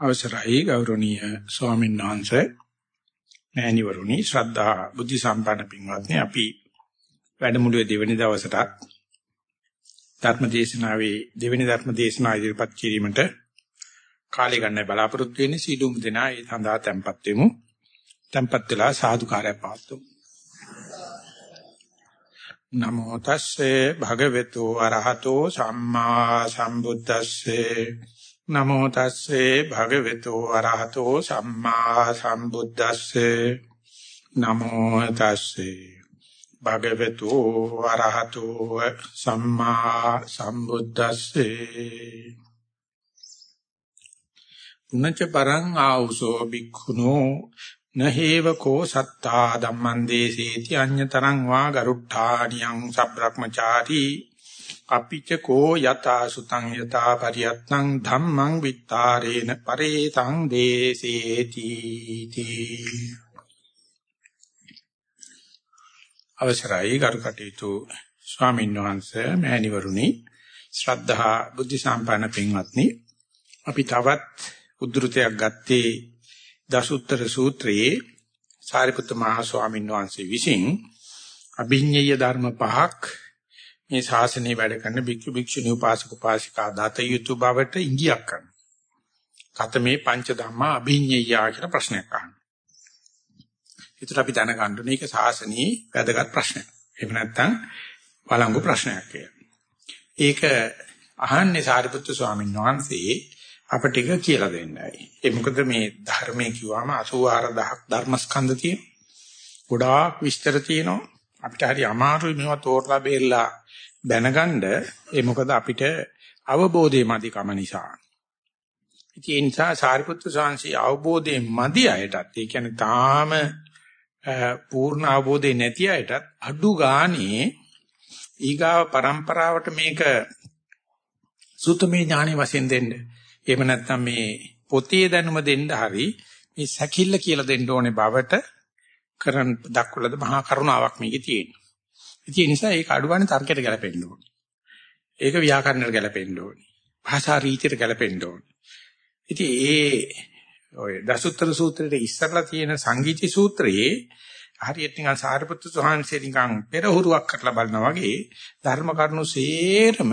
අවසරයි ගෞරවනීය ස්වාමීන් වහන්සේ මෑණිවරුනි ශ්‍රද්ධා බුද්ධ සම්පන්න පින්වත්නි අපි වැඩමුළුවේ දෙවැනි දවසටත් ධර්ම දේශනාවේ දෙවැනි ධර්ම දේශනාව ඉදිරිපත් කිරීමට කාලය ගන්න බලාපොරොත්තු වෙන්නේ සීලුම් දෙනා ඒ සඳහා tempත් වෙමු. tempත් වෙලා සාදුකාරය පාත්තුමු. නමෝ තස්සේ භගවතු අරහතෝ සම්මා සම්බුද්දස්සේ නමෝ තස්සේ භගවතු අරහතෝ සම්මා සම්බුද්දස්සේ. නමෝ තස්සේ භගවතු අරහතෝ සම්මා සම්බුද්දස්සේ. පුනච්ච පරං ආවුසෝ බික්ඛුනෝ නහේව කෝ සත්තා ධම්මං දේසේති අඤ්‍යතරං වා ගරුට්ඨානියං සබ්‍රක්‍මචාරී. අපිච කෝ යතා සුතං යතා පරියත්නං ධම්මං විත්තාරේන පරේතං දේසේති තී. අවසරයි කරුකටේතු ස්වාමීන් වහන්සේ මෑණිවරුනි ශ්‍රද්ධා බුද්ධ සම්පන්න පින්වත්නි. අපි තවත් උද්ෘතයක් ගත්තේ දසුත්තර සූත්‍රයේ සාරිපුත්ත මහ ස්වාමීන් වහන්සේ විසින් අභිඤ්ඤය ධර්ම පහක් මේ ශාසනය වැඩ කරන භික්ෂු භික්ෂුණී උපාසක උපාසිකා දත යුතු බවට ඉඟියක් කරනවා. කතමේ පංච ධම්මා අභිඤ්ඤය කියන ප්‍රශ්නයක් අහනවා. ඒතර අපි දැනගන්න ඕනේ මේක ශාසනී වැදගත් ප්‍රශ්නයක්. එහෙම නැත්නම් වළංගු ප්‍රශ්නයක් ඒක අහන්නේ සාරිපුත්තු ස්වාමීන් වහන්සේ අපට ටික කියලා දෙන්නයි. ඒ මොකද මේ ධර්මයේ කිව්වම 84000ක් ධර්මස්කන්ධ තියෙනවා. ගොඩාක් විස්තර තියෙනවා. අපිට හරි අමාරුයි මේවා තෝරලා බේරලා දැනගන්න ඒ මොකද අපිට අවබෝධයේ මදිකම නිසා. ඉතින් ඒ නිසා සාරිපුත්‍ර සාංශී අවබෝධයේ මදි අයටත් ඒ කියන්නේ තාම පූර්ණ අවබෝධය නැති අයටත් අඩු ගානේ ඊගාව પરම්පරාවට මේක සුතමේ ඥානෙ වශයෙන් දෙන්න. එහෙම නැත්නම් මේ පොතේ දැනුම දෙන්න හරි මේ සැකිල්ල කියලා දෙන්න ඕනේ බවට කරන් දක්වලද මහා කරුණාවක් මේකේ තියෙනවා. ඉතින් ඒ නිසා ඒක අඩුවන්නේ තර්කයට ගැලපෙන්න ඕනේ. ඒක ව්‍යාකරණයට ගැලපෙන්න ඕනේ. භාෂා රීතියට ගැලපෙන්න ඕනේ. ඉතින් ඒ ඔය දසුත්තර සූත්‍රයේ ඉස්සරලා තියෙන සංගීති සූත්‍රයේ හරියට නිකන් සාරිපුත්තු සෝහන්සේ නිකන් පෙරහුරුවක් කරලා බලනවා වගේ ධර්ම කරුණු සේරම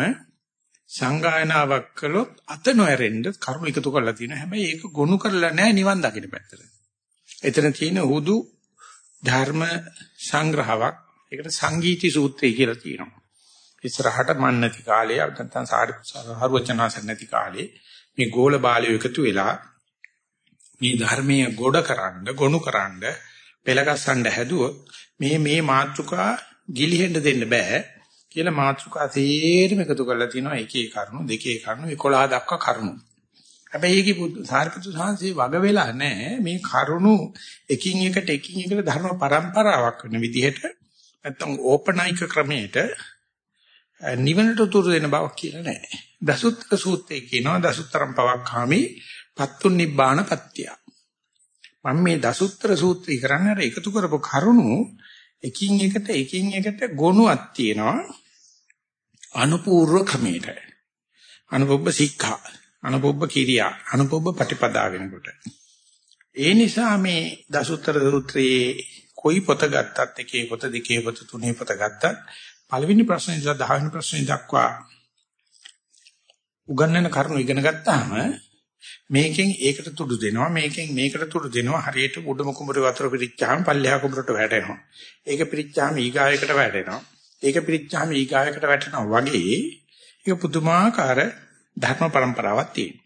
සංගායනාවක් කළොත් අත නොඇරෙන්න කරුණු එකතු කරලා තියෙනවා. හැබැයි ඒක ගොනු කරලා නැහැ නිවන් දකින්න පැත්තට. එතන තියෙන හුදු ධර්ම සංග්‍රහයක්. ඒකට සංගීති සූත්‍රය කියලා තියෙනවා. ඉස්සරහට මන් නැති කාලේ නැත්නම් සාරිපුත්තු නැති කාලේ මේ ගෝල බාලයෝ එකතු වෙලා මේ ධර්මයේ ගොඩකරනද ගොනුකරනද පෙළගස්සන්න හැදුවොත් මේ මේ මාත්‍රිකා ගිලිහෙන්න දෙන්න බෑ කියලා මාත්‍රිකා තේරෙම එකතු කරලා තිනවා එකේ කරුණු දෙකේ කරුණු 11 දක්වා කරුණු. හැබැයි ඒකේ සාරිපුත්‍ර සාංශේ වග වෙලා නැහැ මේ කරුණු එකින් එකට එකින් එකට ධර්ම પરම්පරාවක් වෙන විදිහට නැත්තම් ඕපනයික ක්‍රමයට නිවනට උතුරු දෙන බවක් කියලා නැහැ. දසුත්තර සූත්‍රයේ කියනවා දසුත්තරම් පවක්ඛාමි පත්තුන් නිබ්බාන පත්‍ය. මම මේ දසුත්තර සූත්‍රය කරන්නේ අර එකතු කරපු කරුණු එකින් එකට එකින් එකට ගොනුවක් තියෙනවා අනුපූර්ව ක්‍රමයට. අනුපොබ්බ සික්ඛා, අනුපොබ්බ කිරියා, අනුපොබ්බ ප්‍රතිපදා වෙනකොට. ඒ නිසා මේ දසුත්තර සූත්‍රයේ කොයි පොත ගත්තත් එකේ පොත දෙකේ පොත තුනේ පොත ගත්තත් පළවෙනි ප්‍රශ්නේ ඉඳලා 10 වෙනි ප්‍රශ්නේ දක්වා උගන්වන කරුණු ඉගෙන ගත්තාම මේකෙන් ඒකට තුඩු දෙනවා මේකෙන් මේකට තුඩු දෙනවා හරියට උඩම කුඹුරේ වතුර පිරිච්චාම පල්ලෙහා කුඹුරට වැටෙනවා. ඒක පිරිච්චාම ඊගායකට වැටෙනවා. ඒක පිරිච්චාම ඊගායකට වැටෙනවා වගේ ඒක පුදුමාකාර ධර්ම પરම්පරාවක් තියෙනවා.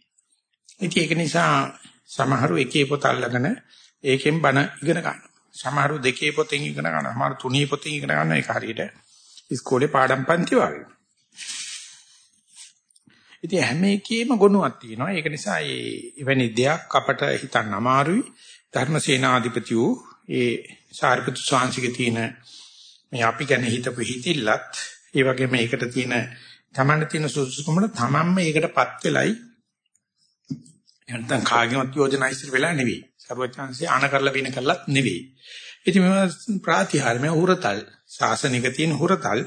ඉතින් ඒක නිසා සමහරු එකේ පොත අල්ලගෙන ඒකෙන් බණ ඉගෙන ගන්නවා. සමහරු දෙකේ පොතෙන් ඉගෙන ගන්නවා සමහරු තුනේ පොතෙන් ඉගෙන ගන්නවා ඒක හරියට ඉස්කෝලේ පාඩම් පන්ති වගේ ඉතින් හැම එකෙම ගුණයක් තියෙනවා. ඒක නිසා මේ එවැනි දෙයක් අපට හිතන්න අමාරුයි. ධර්මසේනාධිපති වූ ඒ සාරිපුත්‍ර ස්වාමීන්ගේ තියෙන මේ අපි ගැන හිතපු හිතිල්ලත් ඒ වගේම ඒකට තියෙන තමන්න තියෙන සුසුකමන තමන්ම ඒකටපත් වෙලයි නැත්නම් කාගෙවත් යෝජනා ඉස්සර වෙලා නෙවෙයි. සර්වඥාන්සේ ආන කරලා වින කරලත් නෙවෙයි. ඉතින් මේවා ප්‍රාතිහාර්ය හුරතල් ශාසනික තියෙන හුරතල්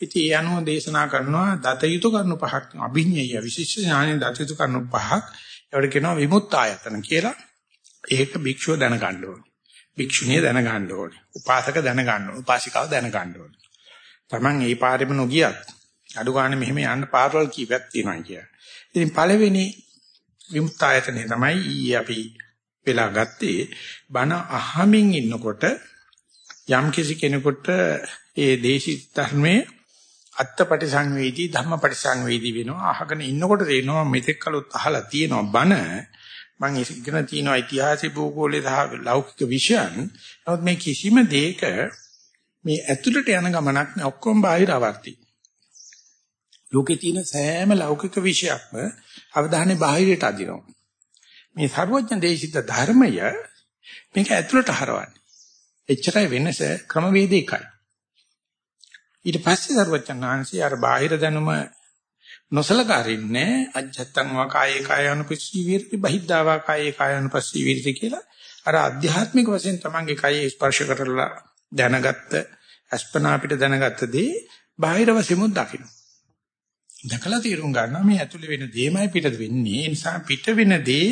ඉතින් ඒ අනුව දේශනා කරනවා දත යුතු කරුණු පහක් අභිඤ්ඤය විශේෂ ඥානෙ දත යුතු කරුණු පහක් ඒවට කියනවා විමුක්ත ආයතන කියලා. ඒක භික්ෂුව දැනගන්න ඕනේ. භික්ෂුණිය දැනගන්න ඕනේ. උපාසක දැනගන්න ඕනේ. උපාසිකාව දැනගන්න ඕනේ. Taman ඒ පාරෙම නොගියත් අඩු ගන්න මෙහෙම යන්න පාරවල් කීපයක් තියෙනවා කියලා. ඉතින් පළවෙනි විමුක්ත ආයතනේ තමයි ඊයේ අපි වෙලා ගත්තේ බණ අහමින් ඉන්නකොට යම් කිසි කෙනෙකුට ඒ දේශිත ධර්මයේ අත්පටි සංවේදී ධම්මපටි සංවේදී වෙනවා. අහගෙන ඉන්නකොට තේනවා මෙතෙක් කලොත් අහලා තියෙනවා බණ. මම ඉගෙන තියෙනවා ඉතිහාසය භූගෝලයේ සහ ලෞකික විෂයන්. නමුත් මේ කිසිම දෙයක මේ ඇතුළට යන ගමනක් නෑ ඔක්කොම බාහිර ආවර්ති. ලෝකේ තියෙන සෑම ලෞකික විෂයක්ම අවධානය බාහිරට අදිනවා. මේ සර්වඥ දේශිත ධර්මය මේක ඇතුළට හරවන්නේ එච්චරයි වෙනස ක්‍රමවේද එකයි ඊට පස්සේ සර්වඥාන්සේ අර බාහිර දැනුම නොසලකාරින්නේ අජත්තං වාකායේ කායानुපස්සී විරති බහිද්ධා වාකායේ කායानुපස්සී විරති කියලා අර ආධ්‍යාත්මික වශයෙන් තමන්ගේ කයේ ස්පර්ශ කරලා දැනගත්ත අස්පනා අපිට දැනගත්ත දේ බාහිර වශයෙන්ම දකින්න. දැකලා තීරුම් ගන්නවා මේ ඇතුලේ වෙන දේමයි පිටත වෙන්නේ. ඒ නිසා පිට වෙන දේ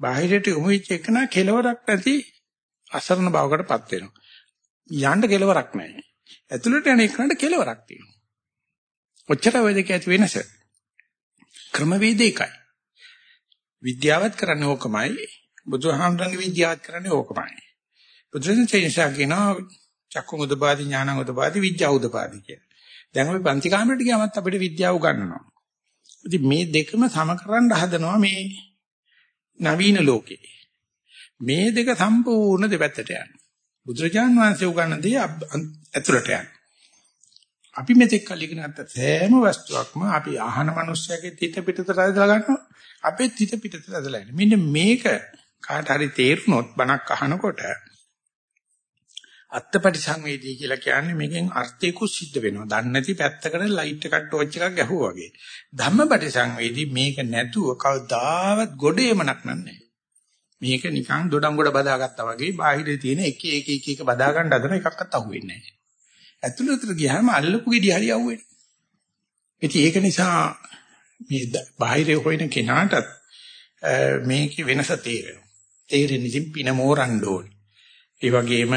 බාහිරට යොමු වෙච්ච එකන කෙලවරක් නැති අසරණ බවකටපත් වෙනවා. යන්න කෙලවරක් නැහැ. ඇතුළට යන එකකට කෙලවරක් තියෙනවා. ඔච්චර ඔය දෙක ඇති වෙනස. ක්‍රමවේද එකයි. විද්‍යාවත් කරන්නේ ඕකමයි. බුදුහාමරංගේ විද්‍යාවත් කරන්නේ ඕකමයි. බුදුරජාණන් චේන්සා කියනවා චක්කු උදපාදි ඥාන උදපාදි විද්‍යා උදපාදි කියලා. දැන් අපි පන්ති කාමරේට ගියාමත් අපිට විද්‍යාව උගන්වනවා. ඉතින් මේ දෙකම සමකරන්න හදනවා මේ නවීන ලෝකේ. මේ දෙක සම්පූර්ණ දෙපැත්තට යනවා. බුදුරජාන් වහන්සේ උගන්වන දේ ඇතුළට යන. අපි මෙතෙක් කල් ඉගෙන ගත්ත සෑම වස්තුවක්ම අපි අහන මිනිස්සයාගේ තිත පිටතට ඇදලා ගන්නවා. අපේ තිත පිටතට ඇදලා එන්නේ. මෙන්න මේක කාට හරි තේරුනොත් බණක් අහනකොට අත්පටි සංවේදී කියලා කියන්නේ මේකෙන් අර්ථයකුත් සිද්ධ වෙනවා. දන්නේ නැති පැත්තකට ලයිට් එකක් ටෝච් එකක් ගැහුවා වගේ. ධම්මපටි සංවේදී මේක නැතුව කවදාවත් ගොඩේමනක් නන්නේ. මේක නිකන් දොඩම් ගොඩ බදාගත්තා වගේ බාහිරේ තියෙන එක එක එක එක බදා ගන්න හදන එකක්වත් අහුවෙන්නේ නැහැ. ඇතුළතට ගියාම අල්ලපු ගෙඩි හරි අහුවෙන්නේ. ඉතින් ඒක නිසා මේ බාහිරේ හොයන කෙනාටත් මේකේ වෙනස තේරෙනවා. තේරෙන්නේ ඉතින් පින මෝරන්න ඕනේ. ඒ වගේම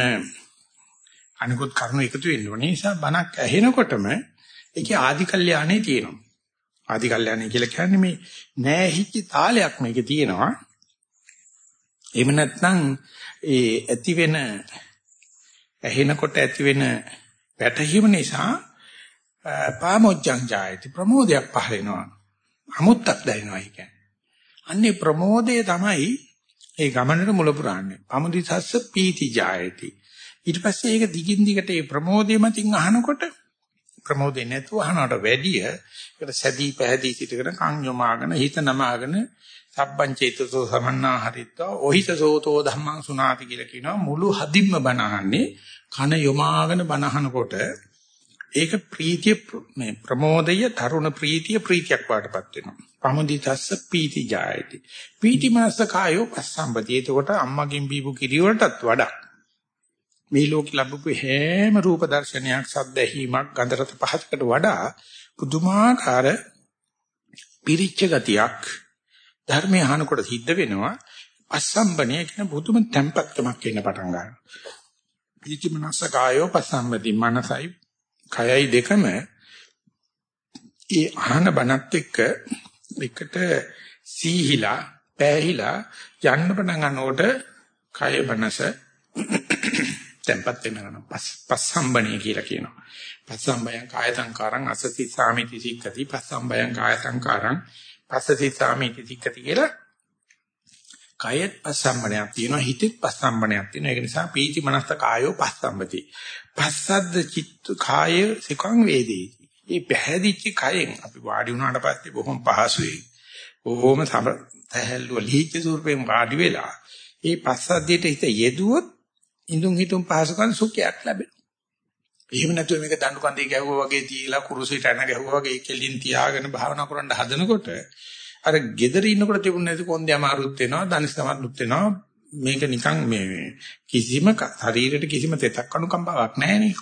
අනිකුත් කරුණු එකතු වෙන්න ඕනේ. නිසා බණක් ඇහෙනකොටම ඒකේ ආදි කල්යාණේ තියෙනවා. ආදි කල්යාණේ කියලා කියන්නේ මේ නෑහිච්ච තාලයක් මේකේ තියෙනවා. එහෙම නැත්නම් ඒ ඇති වෙන ඇහෙනකොට ඇති වෙන වැටහීම නිසා පාමොච්ඡං ජායති ප්‍රමෝදයක් පහල වෙනවා. අමුත්තක් දැනෙනවා ඒ කියන්නේ. අන්නේ ප්‍රමෝදය තමයි ඒ ගමනට මුල පුරන්නේ. පමුදිසස්ස පීති ජායති. ඊට පස්සේ ඒක දිගින් දිගට ඒ ප්‍රමෝදය මතින් අහනකොට ප්‍රමෝදේ නැතුව අහනවට වැඩිය ඒකට සැදී පැහැදී සිටගෙන කන් යොමාගෙන හිත නමාගෙන සබ්බං චේතසෝ සමන්නා හරිත්වා ඔහිතසෝතෝ ධම්මං සුනාති කියලා කියනවා මුළු හදින්ම බණහන්නේ කන යොමාගෙන බණහනකොට ඒක ප්‍රීතිය මේ ප්‍රමෝදය තරුණ ප්‍රීතිය ප්‍රීතියක් වාටපත් වෙනවා. පමුදිතස්ස පීති ජායති. පීති මනස කායෝ පස්සම්පති. එතකොට අම්මගෙන් බීපු කිරි වලටත් වඩා මේ ලෝක ලැබපු හැම රූප දර්ශනයක් සද්ද ඇහිමක් ගන්ධ රස පහසකට වඩා පුදුමාකාර පිරිච්ච ගතියක් ධර්මය අහනකොට සිද්ධ වෙනවා අසම්බනේ කියන බුදුම tempක්කමක් එන්න පටන් ගන්නවා. පිළිචි මනස කායෝ පසම්බති මනසයි කයයි දෙකම ඒ අහන බණත් එක්ක එකට සීහිලා පෑහිලා යන්න පටන් ගන්නකොට කය මනස tempat වෙනවා. පස්සම්බනේ කියලා කියනවා. පස්සම්බයං කාය සංකාරං අසති සාමිති සික්කති. පස්සම්බයං කාය සංකාරං පස්සති සාමිති සික්කති කියලා කයෙත් පස්සම්බණයක් තියෙනවා හිතෙත් පස්සම්බණයක් තියෙනවා. ඒක නිසා පීති මනස්ත කායෝ පස්සම්බති පස්සද්ද චිත්ත කාය සිකං වේදේති. මේ පැහැදිච්ච කයෙන් අපි වාඩි වුණාට පස්සේ බොහොම පහසුයි. බොහොම සැහැල්ලුව ලිහිච්ච ස්වරූපයෙන් වාඩි වෙලා මේ පස්සද්දයට හිත යෙදුවොත් ඉඳුන් හිතුම් පහසුකම් සුඛයක් ලැබෙනවා. එහෙම නැතුව මේක දඬු කන්දේ ගැහුවා වගේ තියලා කුරුසෙට ඇන ගැහුවා වගේ කෙලින් තියාගෙන භාවනා කරන්න හදනකොට අර gedere ඉන්නකොට තිබුණ නැති කොන්දේ අමාරුත් වෙනවා දනිස් සමරුත් වෙනවා. මේක නිකන් මේ කිසිම ශරීරයට කිසිම තෙතක් අනුකම්පාවක් නැහැ නේ.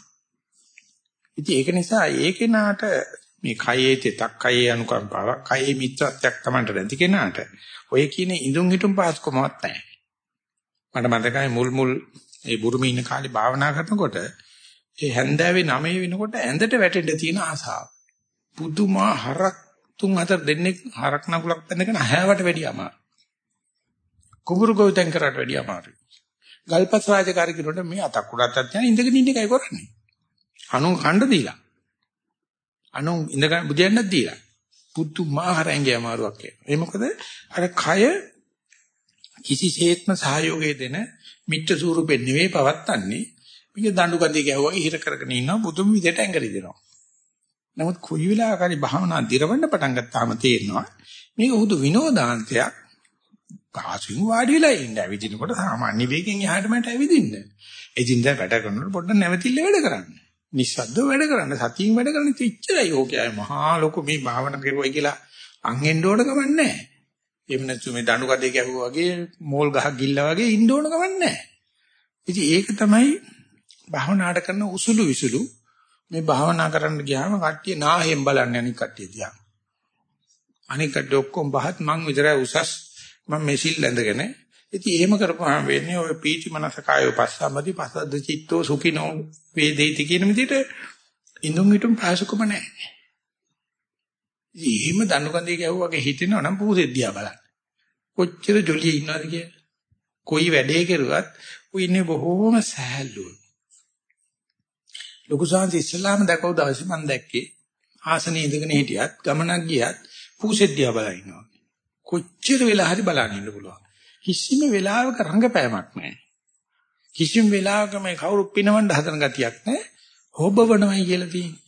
ඉතින් ඒක නිසා ඒ කෙනාට මේ කයේ තෙතක් කයේ අනුකම්පාවක් කයේ මිත්‍රත්වයක් Tamanට නැති කෙනාට ඔය කියන ඉඳුන් හිටුම් පහසුකමක් නැහැ. මට මතකයි මුල් මුල් ඒ බුරුමේ ඉන්න කාලේ භාවනා කරනකොට ඒ හැන්දෑවේ 9 වෙනකොට ඇඳට වැටෙන්න තියෙන ආසාව. පුදුමා හරක් තුන් හතර දෙන්නේ හරක් නගුලක් බඳගෙන හැවට වැඩිය අමාරු. කුඹුරු ගොවිතැන් කරාට වැඩිය අමාරුයි. ගල්පත් රාජකාරී කෙනෙකුට මේ අතක් උඩත් අත් යන ඉඳගෙන ඉන්න එකයි කරන්නේ. අනු කණ්ඩ දීලා. අනු ඉඳගෙන බුදියන්නත් දීලා. පුදුමාකාර ඇඟේ අමාරුවක් එනවා. ඒ මොකද අර කය කිසිසේත්ම සහයෝගය දෙන මිත්‍ර ස්වරූපෙ නෙවෙයි පවත්තන්නේ. මේක දඬු කඳේ ගැහුවා හිර කරගෙන ඉන්නවා බුදුම විදියට ඇඟරි දෙනවා. නමුත් කොයි වෙලාවකරි භාවනා දිරවන්න පටන් ගත්තාම තේරෙනවා මේක උදු විනෝදාන්තයක්. කාසින් වාඩි වෙලා ඉන්න ඇවිදිනකොට සාමාන්‍ය වේගෙන් එහාට මට ඇවිදින්න. එදින්ද වැඩ කරනකොට පොඩ්ඩක් නැවතිල්ල වැඩ කරන්න. නිස්සද්දව වැඩ කරන්න සතියින් වැඩ කරන්න ඉච්චරයි ඕකයි මහා ලොකු මේ භාවනා කරුවයි කියලා අංගෙන්න ඕන ගමන් නැහැ. එහෙම නැතු මේ දණු කඩේ ගැහුවා වගේ මෝල් ගහක් ගිල්ලා වගේ ඉන්න ඕන ගමන් නැහැ. ඉතින් ඒක තමයි භාවනාට කරන උසුළු විසුළු මේ භාවනා කරන්න ගියාම කට්ටිය නාහෙන් බලන්නේ අනික් කට්ටිය දිහා. අනික් කට්ටිය ඔක්කොම බහත් මං විතරයි උසස් මම මෙසිල් ඇඳගෙන ඉතින් එහෙම කරපුවාම වෙන්නේ ඔය පීචි මනස කායෝ පස්සම්මදි පසද්ද චිත්තෝ සුඛිනෝ වේදේති කියන විදිහට ඉඳුන් හිටුම් පාසුකම නැහැ. ඉතින් එහෙම දණු කන්දේ ගැහුවාගේ හිතෙනවා නම් පූසෙද්දියා බලන්න. කොච්චර ජොලියේ ඉන්නවද කියලා. කොයි වැඩේ කරුවත් ඌ ඉන්නේ බොහෝම සහැල්ලුව. ලොකු සාන්ති ඉස්ලාම දැකව දවසේ මම දැක්කේ ආසනේ ඉඳගෙන හිටියත් ගමනක් ගියත් පූසෙද්දියා බලන ඉන්නවා. කොච්චර වෙලා හරි බලන්න ඉන්න පුළුවන්. කිසිම වෙලාවක රංගපෑමක් නැහැ. කිසිම වෙලාවක මේ කවුරු පිනවන්න හදන ගතියක් නැහැ. හොබවනවයි කියලා තියෙන්නේ.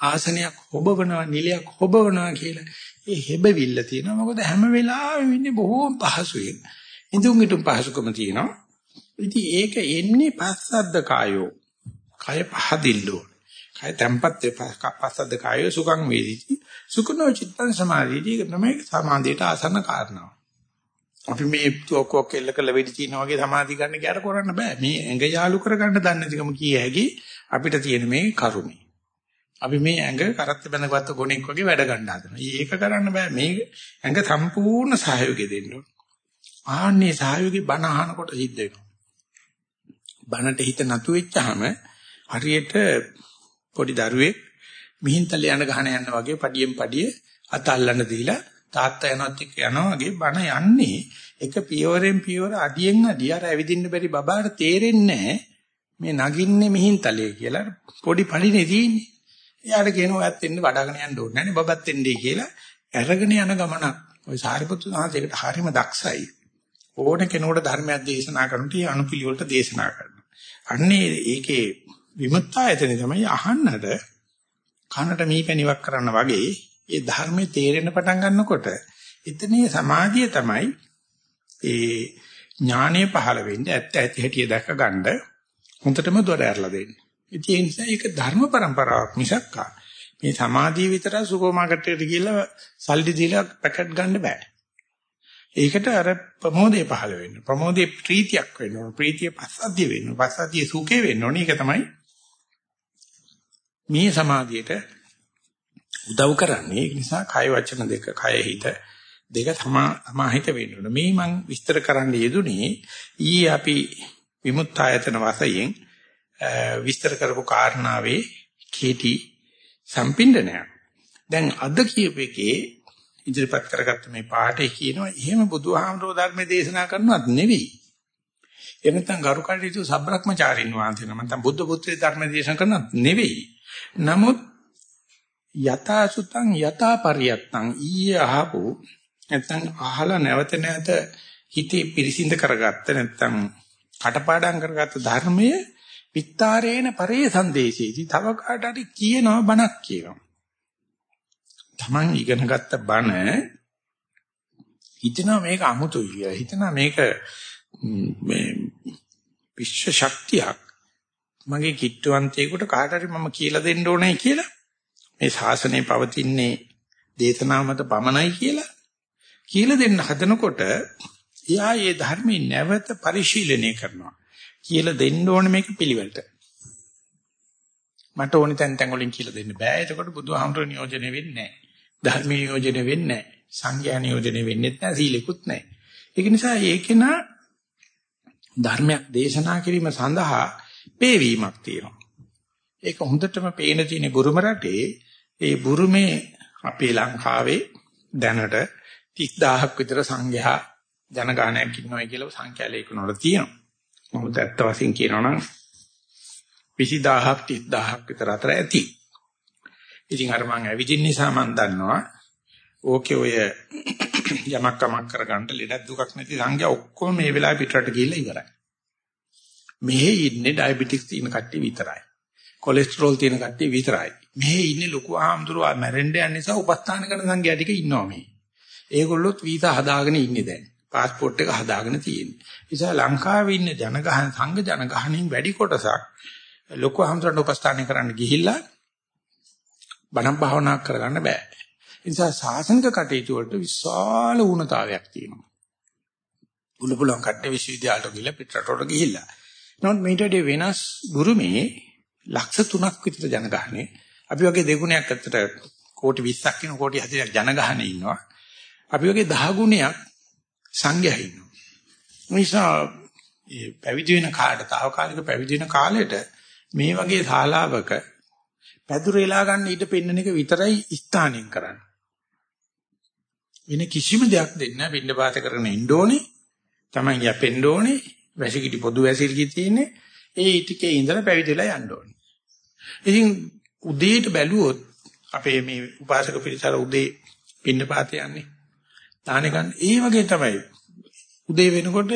ආසනයක් හොබවනවා නිලයක් හොබවනවා කියලා. ඒ හෙබවිල්ල තියෙනවා. මොකද හැම වෙලාවෙම ඉන්නේ බොහෝම පහසුවෙන්. ඉදුම් ඉදුම් පහසුකම තියෙනවා. ඉතින් ඒක එන්නේ පස්සද්ද කායෝ. කය පහදින්න ඕන. කය තැම්පත් පස්සද්ද කායෝ සුඛං වේදිති. සුඛනෝ චිත්තං සමාධිති තමයි සමාධියට ආසන්න කාරණා. අපි මේ ඔක්කොක් එල්ල කළ වෙඩි තියනා වගේ සමාධි ගන්න ගැට කරන්න බෑ. මේ ඇඟ යාලු කරගන්න දන්නේ නැතිකම කිය හැකි අපිට තියෙන මේ කරුණේ. අපි මේ ඇඟ කරත් බැඳගත්තු ගොනෙක් වගේ වැඩ ගන්න හදනවා. ඒක කරන්න බෑ. මේ ඇඟ සම්පූර්ණ සහයෝගය දෙන්න ඕන. ආන්නේ සහයෝගي බණ අහනකොට සිද්ධ වෙනවා. බණට හිත නතු වෙච්චාම හරියට පොඩි දරුවෙක් මිහින්තල යන ගහන යන වගේ පඩියෙන් පඩිය අත අල්ලන්න දීලා තාත්තා යනවත් එක්ක යනවා වගේ බණ යන්නේ එක පියවරෙන් පියවර අඩියෙන් අඩිය අර ඇවිදින්න බැරි බබාට තේරෙන්නේ මේ නගින්නේ මිහින්තලේ කියලා පොඩි පඩිනේ තියෙන්නේ. එයාට කියනවා ඔයත් එන්න වඩාගෙන යන්න ඕනේ නැහැ බබත් එන්නේ කියලා අරගෙන යන ගමනක්. ওই සාරිපුත්තු සාහසයකට හරිම දක්ෂයි. ඕන කෙනෙකුට ධර්මයක් දේශනා කරනට අනුපිළිවෙලට දේශනා කරනවා. අන්නේ ඒකේ විමුක්තායතනෙ තමයි අහන්නට කනට මීපැණිවක් කරන්න වගේ ඒ ධර්මයේ තේරෙන්න පටන් ගන්නකොට එතනේ සමාධිය තමයි ඒ ඥානය පහළ වෙන්නේ ඇත්ත ඇති හැටි දැක ගන්න හොඳටම දොර ඇරලා දෙන්නේ. ඉතින් ඒ නිසා ඒක ධර්ම પરම්පරාවක් මිසක් මේ සමාධිය විතර සුපර් මාකට් එකට ගිහලා සල්ලි දීලා පැකට් ගන්න බෑ. ඒකට අර ප්‍රමෝදය පහළ වෙන්න. ප්‍රමෝදයේ ප්‍රීතියක් වෙන්න ඕන. ප්‍රීතිය පස්සද්ධිය වෙන්න. පස්සද්ධිය සුඛේ වෙන්න ඕනේ. ඒක තමයි මේ සමාධියට උදව් කරන්නේ. ඒ නිසා කය වචන දෙක, කය හිත දෙක සමාහිත වෙන්න ඕන. මේ මම විස්තර කරන්න යෙදුනේ ඊ අපි විමුක්තායතන වශයෙන් විස්තර කරපු කාරණාවේ කීටි සම්පින්දනය. දැන් අද කියපේකේ ඉදිරිපත් කරගත්ත මේ පාඩේ කියනවා එහෙම බුදුහාමරෝ ධර්ම දේශනා කරනවත් නෙවෙයි. එහෙම නැත්නම් ගරු කටයුතු සබ්‍රක්‍මචාරින් වහන්සේ නම නැත්නම් බුද්ධ පුත්‍රය ධර්ම දේශනා කරනවත් නෙවෙයි. නමුත් යතා සුතං යතා පරියත්තං ඊයේ අහපු නැත්නම් අහලා නැවත නැවත හිතේ පිරිසිඳ කරගත්ත නැත්නම් කටපාඩම් කරගත්ත ධර්මයේ විත්තරේන පරේ සංදේශේති තව කාට හරි කියනවා බණක් කියනවා. Taman ඉගෙන ගත්ත බණ හිතනවා මේක අමුතුයි කියලා. හිතනවා මේක මේ විශ්ව ශක්තියක්. මගේ කිට්ටුවන්තයෙකුට කාට හරි මම කියලා දෙන්න ඕනේ කියලා. මේ ශාසනය පවතින්නේ දේශනා මත පමණයි කියලා කියලා දෙන්න හදනකොට එයා ඒ ධර්මයේ නැවත පරිශීලනය කරනවා. කියලා දෙන්න ඕනේ මේක පිළිවෙලට මට ඕනි තැන් තැන් වලින් කියලා දෙන්න බෑ. එතකොට බුදුහාමුදුරු නියෝජනය වෙන්නේ නැහැ. ධර්ම නියෝජනය වෙන්නේ නැහැ. සංඝයා නියෝජනය වෙන්නේ නැහැ. සීලෙකුත් නැහැ. ඒක නිසා ඒකේන ධර්මයක් දේශනා කිරීම සඳහා පේවීමක් තියෙනවා. ඒක හොඳටම පේන තියෙන බුරුම රටේ ඒ බුරුමේ අපේ ලංකාවේ දැනට 30000ක් විතර සංඝයා ජනගහනයක් ඉන්නවා කියලා සංඛ්‍යා ලේඛන වල තියෙනවා. මොකද ඇත්ත වශයෙන් කියනවා නම් 20000ක් 30000ක් විතර අතර ඇති. ඉතින් අර මම ඇවිදින්න නිසා මම දන්නවා ඕකේ ඔය යමක් කමක් කරගන්න ලෙඩක් දුකක් නැති සංඛ්‍යා ඔක්කොම මේ වෙලාවේ පිටරට ගිහිල්ලා ඉවරයි. මෙහි ඉන්නේ ඩයබටික්ස් තියෙන කට්ටිය විතරයි. කොලෙස්ටරෝල් තියෙන කට්ටිය විතරයි. මෙහි ඉන්නේ ලොකු ආම්දුරුවා මැරෙන්න යන නිසා උපස්ථාන කරන සංඝයා ටික ඉන්නවා මේ. ඒගොල්ලොත් වීසා හදාගෙන ඉන්නේ දැන්. પાස්පෝර්ට් එක හදාගෙන තියෙන්නේ. නිසා ලංකාවේ ඉන්න ජනගහන සංඝ ජනගහනින් වැඩි කොටසක් ලොකු ආම්දුරන්ට උපස්ථාන කරන්න ගිහිල්ලා බණ භාවනා කරගන්න බෑ. නිසා සාසනික කටයුතු වලට විශාල වුණතාවයක් තියෙනවා. උළු පුළුවන් කට්ටිය විශ්වවිද්‍යාලට ගිහිල්ලා පිටරටට ගිහිල්ලා. නමුත් මේට වෙනස් බුරුමේ ලක්ෂ 3ක් විතර ජනගහනේ අපි වගේ දෙගුණයක් අතට කෝටි 20ක් කියන කෝටි 40ක් ජනගහනේ ඉන්නවා. අපි වගේ 10 ගුණයක් සංඝයා ඉන්නවා. නිසා මේ පැවිදි වෙන කාලයට, తాවකාලික පැවිදි වෙන කාලයට මේ වගේ ශාලාවක පැදුරේලා ගන්න ඊට පෙන්නන එක විතරයි ස්ථානින් කරන්නේ. වෙන කිසිම දෙයක් දෙන්න බින්ද පාත කරගෙන ඉන්න ඕනේ. Taman යපෙන්න ඕනේ. වැසිකිලි පොදු වැසිකිලි තියෙන්නේ. ඒ ඊටිකේ ඉඳලා පැවිදිලා යන්න ඕනේ. ඉතින් උදේට බැලුවොත් අපේ මේ උපාසක පිරිසර උදේ පින්න පාත යන්නේ. දාහනේ ගන්න. ඒ වගේ තමයි. උදේ වෙනකොට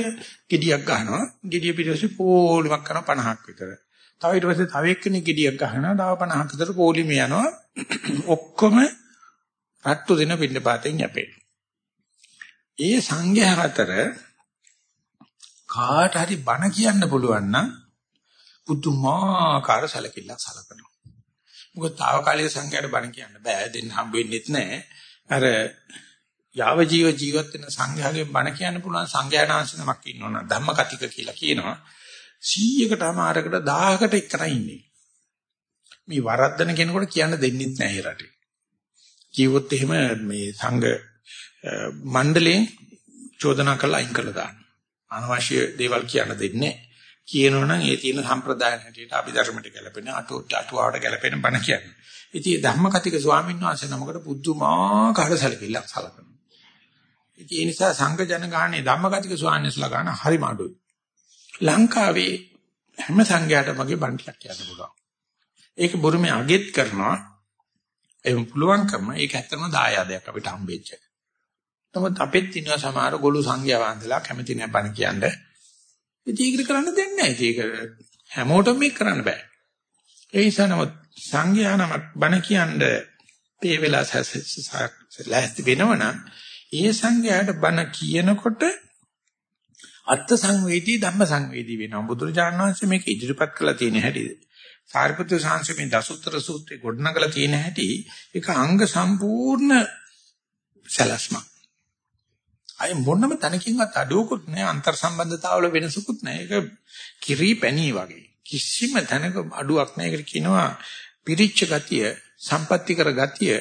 gediyak ගන්නවා. gediya පිටුසේ පොලිමක් කරන 50ක් විතර. තව ඊට පස්සේ තව එක්කෙනෙක් gediyak ගන්නවා. තව 50ක් විතර පොලිම යනවා. ඔක්කොම රට්ටු දෙන පින්න පාතෙන් යැපේ. ඒ සංඝයා අතර කාට හරි බණ කියන්න පුළුවන් නම් පුදුමාකාර සැලකිල්ලක් සලකනවා. මොකද తాවකාලික සංඝයාට බණ කියන්න බෑ දෙන්න හම්බ වෙන්නෙත් නෑ. අර යාව ජීව ජීවත් වෙන සංඝයාගේ බණ කියන්න පුළුවන් සංඝයානාංශනමක් ඉන්නවනම් ධම්මකතික කියලා කියනවා. 100කටම ආරකට 1000කට එක්කන ඉන්නේ. මේ වරද්දන කෙනෙකුට කියන්න දෙන්නෙත් නෑ ඒ රටේ. කිව්වොත් එහෙම මේ සංඝ මණ්ඩලයෙන් චෝදනා කරලා අයින් කළා දාන්න. අනවශ්‍ය දේවල් කියන්න දෙන්නේ නෑ. කියනවනම් ඒ තියෙන සම්ප්‍රදායන හැටියට අභිධර්මයට ගැලපෙන අටුවට අටුවාවට ගැලපෙන බණ කියන්නේ. ඉතින් ධම්මකතික ස්වාමීන් වහන්සේ නමකට පුදුමාකාර සැලකිල්ලක් සලකනවා. ඉතින් ඒ නිසා සංඝ ජන ගානේ ධම්මකතික ස්වාමීන් වහන්සේලා ගන්න හරිම අඩුයි. ලංකාවේ හැම සංඝයාටම වගේ බණ ටිකක් කියන්න පුළුවන්. ඒක බුරුමේ අගෙත් කරනවා. එහෙම පුළුවන්කම ඒක ඇත්තම දායාදයක් අපිට හම්බෙච්ච. නමුත් අපෙත් ඉන්න සමහර ගොළු සංඝයා වහන්සේලා කැමති නැහැ බණ කියන්නේ. ඉතින් ඒක කරන්න දෙන්නේ නැහැ. ඒක හැමෝටම මේක කරන්න බෑ. ඒ නිසා නමුත් සංඝයා නමක් බණ කියන්නේ මේ වෙලාව ලෑස්ති වෙනවනම් ඒ සංඝයාට බණ කියනකොට අර්ථ සංවේදී ධම්ම සංවේදී වෙනවා. බුදුරජාණන් වහන්සේ මේක ඉදිරිපත් කළා තියෙන හැටි. සාරිපුත්‍ර සාංශමේ දසුත්තර සූත්‍රේ ගොඩනගලා තියෙන හැටි ඒක අංග සම්පූර්ණ සලස්මක්. අය මොනම තැනකින්වත් අඩුවකුත් නැහැ අන්තර් සම්බන්ධතාවල වෙනසකුත් නැහැ. ඒක කිරි පැණි වගේ. කිසිම තැනක අඩුවක් නැහැ. ඒකට කියනවා පිරිච්ච ගතිය, සම්පත්‍ති කර ගතිය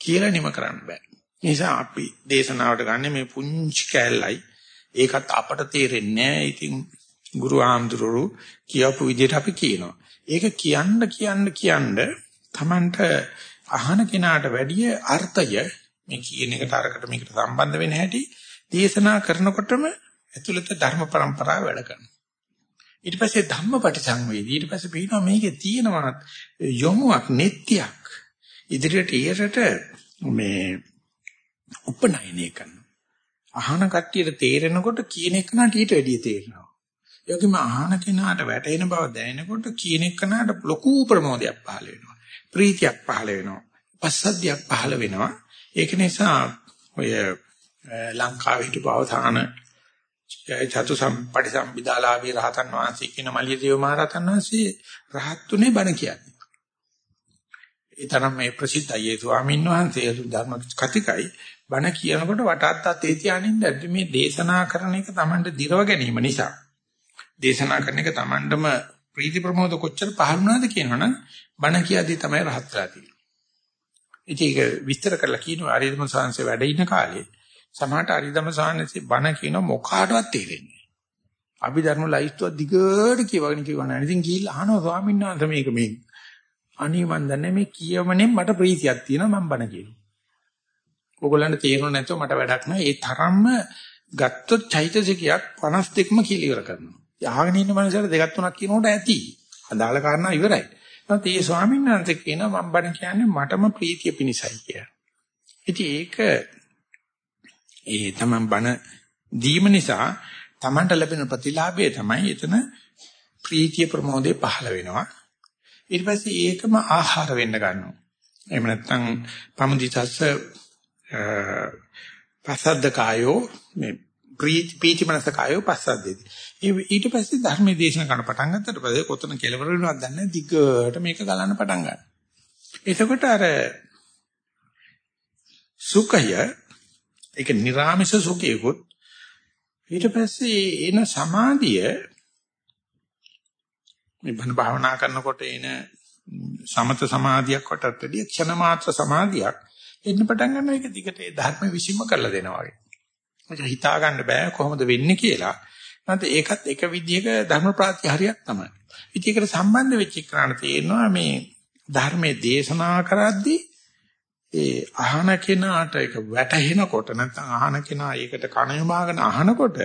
කියලා නිම කරන්න බෑ. නිසා අපි දේශනාවට ගන්න මේ පුංචි කැලලයි ඒකත් අපට තේරෙන්නේ නැහැ. ඉතින් ගුරු ආම්දුරු කියපු විදිහට අපි කියනවා. ඒක කියන්න කියන්න කියන්න Tamanට අහන කෙනාට වැඩිය අර්ථය මේ කියන එකට අරකට මේකට සම්බන්ධ වෙන හැටි දේශනා කරනකොටම ඇතුළත ධර්ම પરම්පරාව වැඩ කරනවා. ඊට පස්සේ ධම්මපටි සංවේදී ඊට පස්සේ පේනවා මේකේ තියෙනවා යොමුක් නෙත්‍යක් ඉදිරියට ඊරට මේ උපනයනය කරනවා. අහන කට්ටියට තේරෙනකොට කියන එක නට ඊට වැඩිය තේරෙනවා. යෝගිම අහන කෙනාට වැටෙන බව දැනෙනකොට කියන එක නට ලොකු ප්‍රමෝදයක් පහළ වෙනවා. ප්‍රීතියක් පහළ වෙනවා. පස්සද්ධියක් පහළ වෙනවා. ඒක නිසා ඔය ලංකාවේ හිටපු අවසාන චතු සම්පටි සම්බිදාලාභී රහතන් වහන්සේ කියන මලියදේව මහ රහතන් වහන්සේ රහත්ුනේ බණ කියන්නේ. ඒ තරම් මේ ප්‍රසිද්ධයි ස්වාමීන් වහන්සේ ධර්ම කතිකයි බණ කියනකොට වටාත් අතේ තියානින්න මේ දේශනා කරන එක Tamanට දිරව ගැනීම නිසා. දේශනා කරන එක Tamanටම ප්‍රීති ප්‍රමෝද කොච්චර පහළ වුණාද කියනවනම් බණ කියද්දි තමයි රහත් වෙලා තියෙන්නේ. ඉතින් ඒක විස්තර කරලා කියනවා ආරියදම සාංශේ වැඩ ඉන්න කාලේ සමහරට ආරියදම සාංශේ බණ කියන මොකාටවත් තේරෙන්නේ නැහැ. අපි ධර්ම ලයිස්තුව දිගට කියවගෙන කියවන. ඉතින් ගිහිල්ලා අහනවා ස්වාමීන් වහන්සේ මේක මේ අනේ මන් දන්නේ මේ කියවමනේ මට ප්‍රීතියක් තියෙනවා මම බණ කියනවා. ඕගොල්ලන්ට තේරුණ නැතුව මට වැඩක් නැහැ. ඒ තරම්ම ගත්තොත් චෛතසිකයක් 52ම කියලා ඉවර කරනවා. යහගෙන ඉන්න මනුස්සයල දෙකක් තුනක් කියනකොට ඇති. අදාළ කාරණා ඉවරයි. නැත්නම් මේ ස්වාමීන් වහන්සේ කියනවා මම බණ කියන්නේ මටම ප්‍රීතිය පිණිසයි කියලා. ඉතින් ඒක ඒ තමන් බණ දීම නිසා තමන්ට ලැබෙන ප්‍රතිලාභය තමයි එතන ප්‍රීතිය ප්‍රමෝදේ පහළ වෙනවා. ඊට පස්සේ ඒකම ආහාර වෙන්න ගන්නවා. එහෙම නැත්නම් පමුදිතස්ස පසද්ද කායෝ මේ පීති මනස කායෝ පස්සද්දේදී. ඊට පස්සේ ධර්මයේ දේශන කරන පටන් ගත්තට පස්සේ කොතන කෙලවර වෙනවද දන්නේ දිගට මේක ගලන්න පටන් ගන්නවා. එතකොට අර සුඛය ඒක නිර්ාමිෂ සුඛයකුත් ඊට පස්සේ එන සමාධිය මේ බණ භාවනා කරනකොට එන සමත සමාධියක් වටත් වැඩිය ක්ෂණ මාත්‍ර සමාධියක් එන්න පටන් ගන්නවා ඒක දිගට ඒ ධර්ම විශ්ීම කරලා දෙනවා වගේ. ඒක හිතා ගන්න බෑ කොහොමද වෙන්නේ කියලා. නැත්නම් ඒකත් එක විදිහක ධර්ම ප්‍රාතිහාරියක් තමයි. ඉතින් ඒකට සම්බන්ධ වෙච්ච කරණ තේරෙනවා මේ ධර්මයේ දේශනා කරද්දී ඒ අහන කෙනාට ඒක වැටහෙනකොට නැත්නම් අහන කෙනා ඒකට කණ යොමාගෙන අහනකොට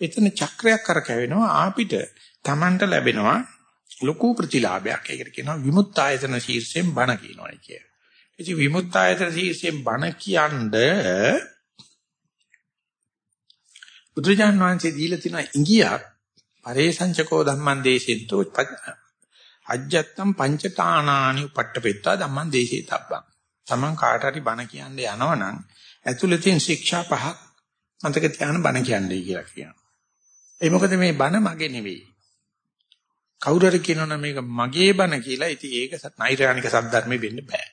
එතන චක්‍රයක් කරකැවෙනවා ආපිට Tamanට ලැබෙනවා ලොකු ප්‍රතිලාභයක්. ඒකට කියනවා විමුක්තායතන ශීර්ෂයෙන් බණ කියනවා කිය. ඉතින් විමුක්තායතන ශීර්ෂයෙන් බණ කියන්නේ බුදුජාන් වහන්සේ දීලා තියෙන ඉංගියක් පරේසංචකෝ ධම්මං දේශෙන්තෝ අජ්ජත්තම් පංචතානානි උපට්ඨපෙත්තා ධම්මං දේශේ තබ්බං. Taman කාට හරි බණ කියන්නේ යනවනම් ඇතුළේ තියෙන ශික්ෂා පහක් මතක තියාගෙන බණ කියන්නේ කියලා කියනවා. ඒ මොකද මේ බණ මගේ නෙවෙයි. කවුරු හරි කියනවනම් මේක මගේ බණ කියලා ඉතින් ඒක නෛර්යානික සද්ධර්මෙ වෙන්න බෑ.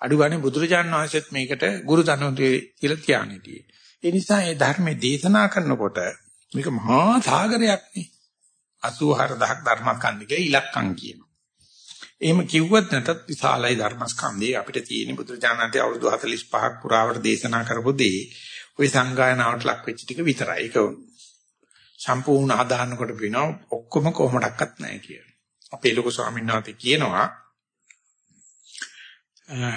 අඩු ගානේ බුදුරජාණන් වහන්සේත් මේකට ගුරු දනෝතේ කියලා කියන්නේ. ඒ නිසා මේ ධර්මයේ දේශනා කරනකොට මේක මහා සාගරයක් නේ. 84000ක් ධර්මස්කන්ධිකේ ඉලක්කම් කියනවා. එහෙම කිව්වත් නැතත් විශාලයි ධර්මස්කන්ධේ අපිට තියෙන බුදුරජාණන්ගේ අවුරුදු 45ක් පුරාවට දේශනා කරපු දේ ওই සංගායනාවට ලක් වෙච්ච ටික විතරයි. ඒක සම්පූර්ණ ආදානකොට වෙනවා ඔක්කොම කොහොමඩක්වත් නැහැ කියලා. අපේ ලොකු ස්වාමීන් වහන්සේ කියනවා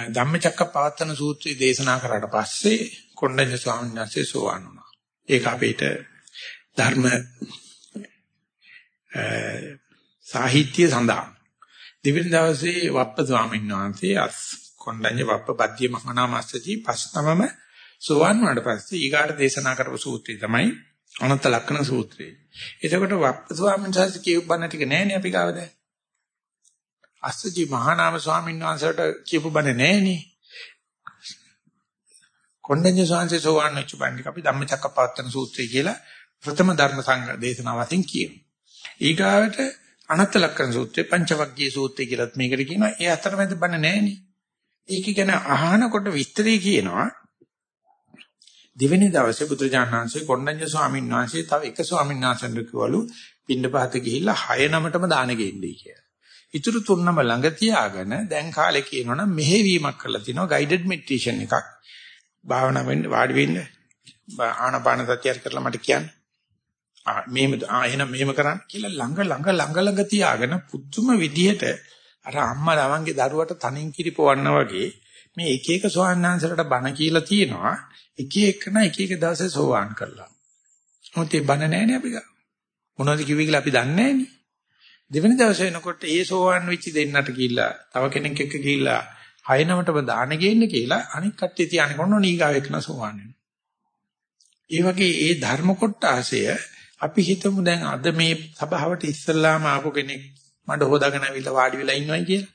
ධම්මචක්කපවත්තන සූත්‍රය දේශනා කරාට පස්සේ කොණ්ඩඤ්ඤ ස්වාමීන් වහන්සේ සෝවාන් වුණා. ඒක අපේට ධර්ම සාහිත්‍ය සඳහන්. දෙවෙනි දවසේ වප්ප ස්වාමීන් වහන්සේ අස් කොණ්ඩඤ්ඤ වප්ප පද්‍ය මහානාමස්සජී පස්තමම සෝවාන් වුණාට පස්සේ ඊගාට දේශනා කරපු සූත්‍රය තමයි අනන්ත ලක්ෂණ සූත්‍රය. එතකොට වප්ප ස්වාමීන් වහන්සේ කියපු බණ ටික නෑනේ අපි ගාව දැන්. අස්සජි මහානාම ස්වාමීන් වහන්සේට කියපු බණ නෑනේ. කොණ්ඩඤ්ඤ ස්වාමීන් සෝවාන් වෙච්ච බණ අපි ධම්මචක්කපවත්තන සූත්‍රය කියලා ප්‍රථම ධර්ම සංග දේශනාවෙන් කියමු. ඊගාවට අනත්ත ලක්ෂණ සූත්‍රය පංචවග්ගීය සූත්‍රය කියලාත් මේකට කියනවා. ඒ අතරමැද බණ නෑනේ. ඒක ගැන අහනකොට විස්තරي කියනවා. දෙවෙනි දවසේ බුදුරජාණන් වහන්සේ කොණ්ඩඤ්ඤ ස්වාමීන් වහන්සේ තව එක ස්වාමීන් වහන්සේට කිව්වලු පින්නපහත ගිහිල්ලා හය නමටම දාන ගෙන්නේ කියලා. ඊටු තුන්නම ළඟ තියාගෙන දැන් කාලේ කියනවනම් මෙහෙවීමක් කරලා තිනවා ගයිඩඩ් මෙඩිටේෂන් එකක්. භාවනා වෙන්න වාඩි වෙන්න ආනාපාන සතිය කරලා මට කියන්න. ආ මෙහෙම ආ එහෙනම් මෙහෙම කරන්න කියලා ළඟ ළඟ ළඟ ළඟ තියාගෙන පුදුම විදියට අර අම්මා ළමංගේ දරුවට තනින් කිරිපවන්න වගේ මේ එක එක සෝවාන්හන්සලට බණ කියලා තියෙනවා එක එකන එක එක දවසේ සෝවාන් කරලා. මොකද ඒ බණ නැහැ නේ අපි ගා. මොනවද කිව්වේ කියලා අපි දන්නේ නැහැ නේ. දෙවෙනි දවසේ එනකොට ඒ සෝවාන් වෙච්ච දෙන්නට ගිහිල්ලා තව කෙනෙක් එක්ක ගිහිල්ලා හය නමටම දාන ගේන්න කියලා අනික් කට්ටිය තියාගෙන කොන්න නීගාව එක්කන සෝවාන් වෙනවා. ඒ වගේ ඒ ධර්ම කොටාසය අපි හිතමු දැන් අද මේ සභාවට ඉස්සල්ලාම ආපු කෙනෙක් මඩ හොදාගෙන අවිල්ලා වාඩි වෙලා ඉන්නවයි කියලා.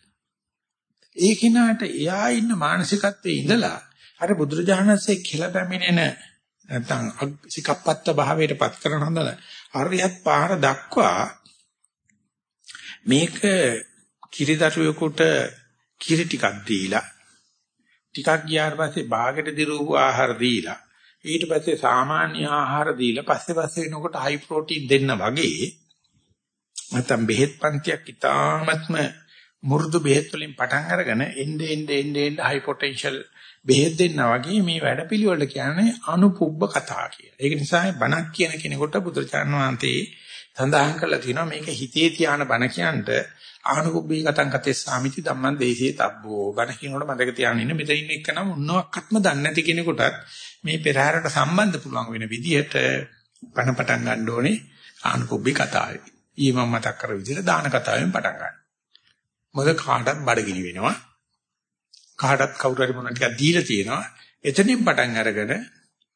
ඒ කිනාට එයා ඉන්න මානසිකත්වයේ ඉඳලා අර බුදුරජාණන්සේ කියලා පැමිණෙන නැත්නම් සිකප්පත්ත භාවයට පත් කරන හඳන හරියත් පාර දක්වා මේක කිරිදරුවෙකුට කිරි ටිකක් දීලා ටිකක් ගියාට පස්සේ බාගෙට දිරූප ආහාර දීලා ඊට පස්සේ සාමාන්‍ය ආහාර දීලා පස්සේ පස්සේ එනකොට හයි ප්‍රෝටීන් දෙන්න වගේ නැත්නම් බෙහෙත් පන්තියක් ඉතාමත්ම මුරුදු බෙහෙත් වලින් පටන් අරගෙන එnde ende ende ende high potential බෙහෙත් දෙන්නා වගේ මේ වැඩපිළිවෙල කියන්නේ අනුපුබ්බ කතා කියලා. ඒක නිසා බණක් කියන කෙනෙකුට බුදුරජාණන් වහන්සේ සඳහන් කරලා තියෙනවා මේක හිතේ තියාන බණ කියන්ට ආනුකුබ්බී කතං කතේ සාමිති ධම්මං දේශේ තබ්බෝ බණ කියනකොට මතක තියාගෙන ඉන්න මෙතන ඉන්න එක්කනම් මොනවත්ක්ම දන්නේ නැති කෙනෙකුටත් මේ පෙරහැරට සම්බන්ධ පුළුවන් වෙන විදිහට බණ පටන් ගන්න ඕනේ ආනුකුබ්බී කතාවේ. ඊ මම මතක් කර විදිහට දාන කතාවෙන් පටන් ගන්න. මොකද කාටත් බඩගිනි වෙනවා. කාටත් කවුරු හරි මොනවා ටිකක් දීලා තියෙනවා. එතනින් පටන් අරගෙන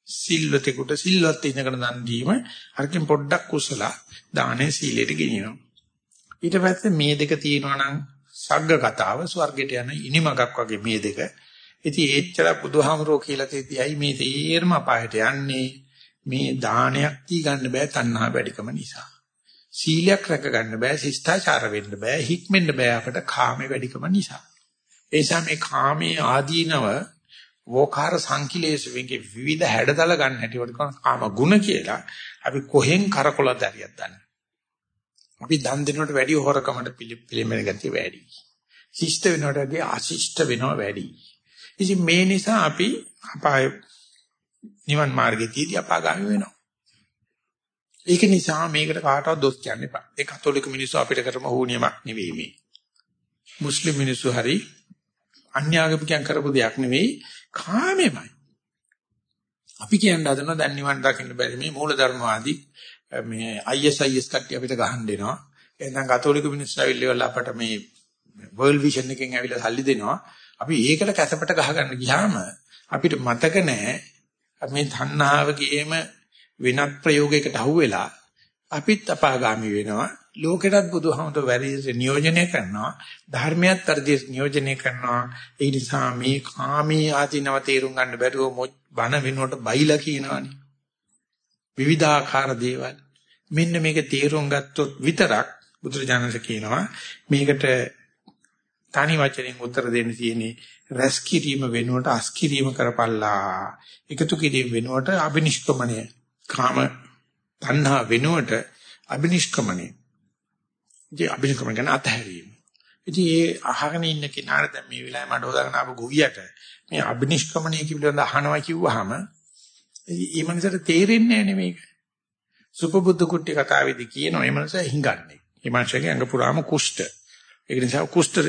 සිල්වතෙකුට සිල්වත් ඉඳගෙන දන් දීම අරකින් පොඩ්ඩක් කුසලා දානේ සීලයට ගෙනියනවා. ඊට පස්සේ මේ දෙක තියෙනවා නම් සග්ග කතාව ස්වර්ගයට යන ඉනිමගක් වගේ මේ දෙක. ඉතින් ඒච්චර බුදුහාමරෝ කියලා තේතියි මේ තේරම අපායට යන්නේ මේ දානයක් දී ගන්න බෑ තණ්හා වැඩිකම නිසා. සීලයක් රැක ගන්න බෑ ශිෂ්ටාචාර වෙන්න බෑ හික්මෙන්න බෑ අපට කාමේ වැඩිකම නිසා. ඒ නිසා මේ කාමයේ ආදීනව වෝකාර සංකිලේශ වෙගේ විවිධ හැඩතල ගන්න හැටි වලට කාම ගුණ කියලා අපි කොහෙන් කරකොල දැරියක් දන්නේ. අපි දන් දෙනකොට වැඩි හොරකමට පිළිමෙල ගතිය වැඩි. ශිෂ්ට වෙනකොට වැඩි අශිෂ්ට වෙනවා වැඩි. ඉතින් මේ නිසා අපි අපාය නිවන් මාර්ගයේදී අපාගාමී වෙනවා. ඒක නිසා මේකට කාටවත් දොස් කියන්න එපා. ඒ කතෝලික මිනිස්සු අපිට කරම හෝනියමක් නෙවෙයි මේ. මුස්ලිම් මිනිස්සු හරි අන්‍යාගමිකයන් කරපු දෙයක් නෙවෙයි කාමෙමයි. අපි කියන්න හදනවා දැන් නිවන් දකින්න බැරි මේ මූලධර්මවාදී මේ ISIS කට්ටිය අපිට ගහන්න දෙනවා. එහෙනම් කතෝලික මිනිස්සු ඇවිල්ලා අපට මේ වර්ල්ඩ් විෂන් එකෙන් ඇවිල්ලා සල්ලි දෙනවා. අපි ඒකට කැසපට ගහගන්න ගියාම අපිට මතක නැහැ මේ තණ්හාවගේම වෙනත් ප්‍රයෝගයකට අහුවෙලා අපිත් අපාගාමි වෙනවා. ලෝකෙටත් බුදුහමතු වැරදි නියෝජනය කරනවා. ධර්මයක් වැඩි නියෝජනය කරනවා. ඒ නිසා මේ කාමී ආධිනව තේරුම් ගන්න බැරුව බන වෙනුවට බයිලා කියනවනේ. විවිධාකාර දේවල්. මෙන්න මේක තේරුම් ගත්තොත් විතරක් බුදුරජාණන්සේ කියනවා මේකට තනි වචනෙන් උත්තර දෙන්න තියෙන්නේ රැස් කිරීම වෙනුවට අස් කිරීම කරපල්ලා. එකතු කිරීම වෙනුවට අබිනිෂ්ක්‍මණය. කාම තණ්හා වෙනුවට අබිනිෂ්ක්‍මණය ඉතින් අභිනකම ගැන අතහැරීම. ඉතින් ඒ අහගෙන ඉන්න කෙනාට දැන් මේ වෙලාවේ මට හොදාගෙන ආපු ගොවියට මේ අභිනිෂ්ක්‍මණය පිළිබඳ අහනවා කිව්වහම මේ මනසට තේරෙන්නේ නැහැ මේක. සුපබුද්ධ කුට්ටි කතාවේදී කියනවා මේ මනස හිඟන්නේ. මේ මනසගේ අංග පුරාම කුෂ්ඨ. ඒක නිසා කුෂ්ඨ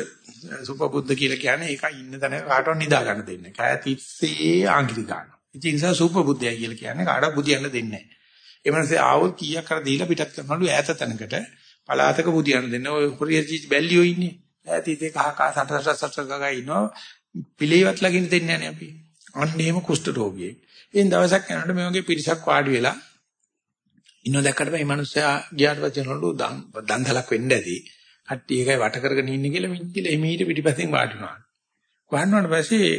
සුපබුද්ධ කියලා කියන්නේ ඒක ඉන්න තැන කාටවත් නිදා ගන්න දෙන්නේ. කය තිස්සේ ආංගිලි ගන්න. ඉතින් ඒ නිසා සුපබුද්ධය කියලා කියන්නේ කාටවත් බුදියන්න දෙන්නේ නැහැ. ඒ මනසේ ආවොත් කීයක් කර දීලා පිටත් කරනලු ඈත තැනකට පලාතක බුදියන්න දෙන්න ඔය හොරියජි බැල්ලියෝ ඉන්නේ. ඈත ඉතේ කහ කහ සට සට සට ගගා ඉන්නවා. පිළිවෙත් ලගින් දෙන්නේ නැහැ අපි. අන්න එහෙම කුෂ්ඨ රෝගියෙක්. එයින් දවසක් යනකොට මේ වගේ පිරිසක් වාඩි වෙලා ඉන්නෝ දැක්කට මේ මිනිස්සයා ගියාට පස්සේ නෝලු දන්දලක් වෙන්න ඇති. කට්ටිය එකයි වට කරගෙන ඉන්නේ කියලා මිනිත්තිල එමීට පිටිපස්සෙන් වාඩි වුණා. වහන්නවට පස්සේ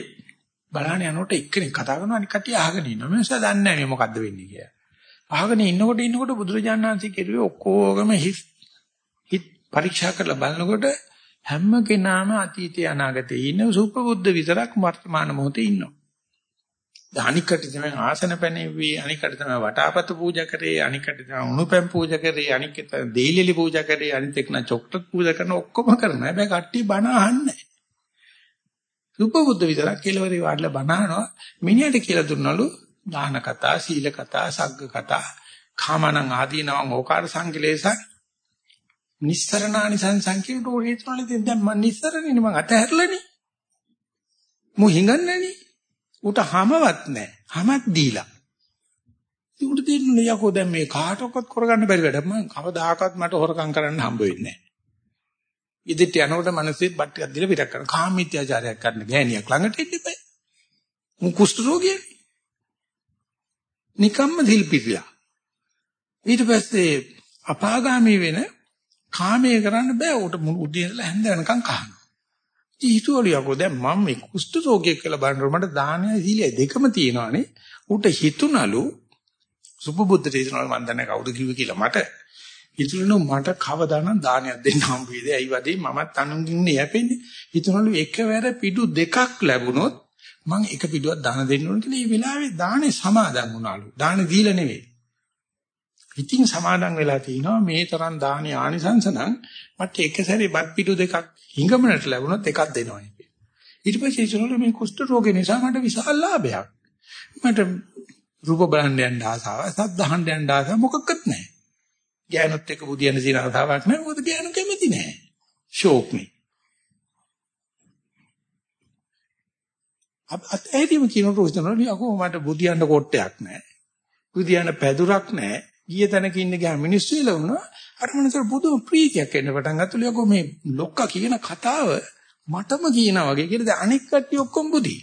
බලන්න යනකොට එක්කෙනෙක් කතා කරනවා අනික කට්ටිය අහගෙන ඉන්නවා. මිනිස්සයා දන්නේ නැහැ මේ මොකද්ද වෙන්නේ කියලා. අහගෙන ඉන්නකොට ඉන්නකොට බුදුරජාණන් වහන්සේ කිරුවේ ඔක්කොගම හිස් පරීක්ෂා කරලා බලනකොට හැම කෙනාම අතීතේ අනාගතේ ඉන්න සුපබුද්ධ විතරක් වර්තමාන මොහොතේ ඉන්නවා. අනිකට තමයි ආසන පැනෙව්වේ අනිකට තමයි වටාපත පූජා කරේ අනිකට තමයි උණුපැන් පූජා කරේ අනිකට දෙයිලිලි පූජා කරේ අනිත් එක්ක නම් චොක්ලට් පූජා කරන ඔක්කොම කරන හැබැයි කට්ටිය බණ අහන්නේ සුපබුද්ධ විතරක් කෙලවරේ වාඩිලා බණ අහනවා මිනිහට කියලා දුන්නලු දාන කතා සීල කතා සග්ග කතා කාමනං ආදීනවං ඕකාර සංකලේශං නිස්සරණානි සංසංකේට ඕනේ තුනලදී දැන් මම නිස්සරණනේ මම අතහැරලානේ. මු හිඟන්නේනේ. උට හැමවත් නැහැ. හැමත් දීලා. උට දෙන්නේ යකෝ දැන් මේ කාටවත් කරගන්න බැරි වැඩ මම කවදාකවත් මට හොරකම් කරන්න හම්බ වෙන්නේ නැහැ. ඉදිට යනකොට මිනිස්සෙක් බත් ටිකක් දීලා පිටක් කරන කාමීත්‍යාචාරයක් කරන්න ගෑණියක් ළඟට එන්න බෑ. මු කුෂ්ඨ රෝගියෙක්. නිකම්ම දිල්පිරිලා. ඊට පස්සේ අපාගාමී වෙන කාමයේ කරන්න බෑ උට උදේ ඉඳලා හැන්ද වෙනකන් කහනවා. ඉතින් හිතුවලු යකෝ දැන් මම මේ කුෂ්ඨ රෝගියෙක් කියලා බලනකොට මට දානය සීලය දෙකම තියෙනවානේ. උට හිතුණලු සුබබුද්ධ තේසනවල මම දන්නේ කවුද කිව්වේ කියලා මට හිතුණලු මට කවදානම් දානයක් දෙන්න හම්බ වෙයිද? ඇයි වදේ මමත් අනුන්ගින් යැපෙන්නේ. හිතුණලු එකවර පිටු දෙකක් ලැබුණොත් මම එක පිටුවක් දාන දෙන්න ඕන කියලා ඒ වෙලාවේ දානේ සමාදන් වුණාලු. දාන දීලා නෙවෙයි. ඉතින් සමාදන් වෙලා තිනවා මේ තරම් දානි ආනිසංස නම් මට එක සැරේ බත් පිටු දෙකක් හිඟමනට ලැබුණොත් එකක් දෙනවා ඊට පස්සේ ඉතින් මේ කුෂ්ඨ රෝගේ නිසා මට විශාල ලාභයක් මට රූප බලන්න යන්න ආසාව සද්ද අහන්න යන්න ආසාව මොකක්වත් නැහැ ගෑනුත් එක්ක බුදියන දින ආසාවක් නැහැ මොකද ගෑනු කැමති නැහැ ෂෝක් නේ අත් ඇහිදීම කියනකොට උස්තනෝලි අකෝ මට බුදියන්න කොට්ටයක් නැහැ බුදියන්න පැදුරක් නැහැ ගිය තැනක ඉන්න ගියා මිනිස්සු ඉල වුණා. අර මනසට පුදුම ප්‍රීතියක් එන්න පටන් ගත්තා ලියකෝ මේ ලොක්කා කියන කතාව මටම කියනා වගේ කියලා. දැන් අනෙක් කට්ටිය ඔක්කොම බුදි.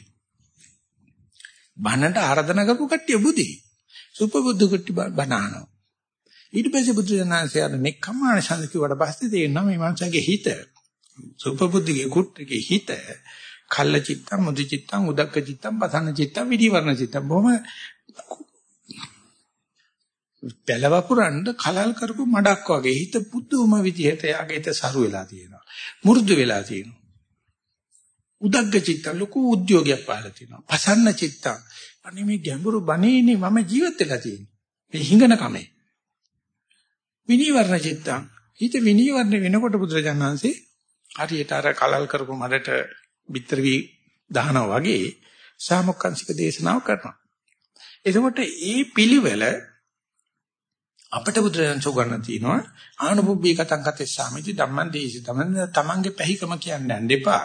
බණට ආරාධනා කරපු කට්ටිය බුදි. සුපබුද්ධ කට්ටිය බණානවා ඊට පස්සේ බුදු දනන්සේ අර නෙක්ඛම්මාන ඡන්ද කිව්වට පස්සේ තේරෙනවා මේ මනුස්සයාගේ හිත සුපබුද්ධගේ කුට්ටගේ හිත කල්ල චිත්තම් මුදි චිත්තම් උදක්ක චිත්තම් පසන්න චිත්තම් විදිවර්ණ චිත්තම් බොහොම පළවපුරන්න කලල් කරපු මඩක් වගේ හිත පුදුම විදිහට යාගේ හිත සරු වෙලා තියෙනවා. මු르දු වෙලා තියෙනවා. උදග්ග චිත්ත ලොකු උද්‍යෝගයක් පහළ තියෙනවා. පසන්න චිත්ත. අනේ මේ ගැඹුරු බණේනේ මම ජීවත් වෙලා තියෙන්නේ. මේ හිඟන කමේ. විනීවරණ චිත්ත. හිත විනීවරණ වෙනකොට බුදුරජාණන්සේ හරියට අර කලල් කරපු මඩට bitter වී දහනවා වගේ සාමුක්ඛංශික දේශනාව කරනවා. එතකොට ඒ පිළිවෙල අපට බුදුරජාණන් සෝගන්න තියෙනවා ආනුභුබ්බී කතං කතේ සාමිති ධම්මං දේසි තමන් තමන්ගේ පැහිකම කියන්නේ යන්න එපා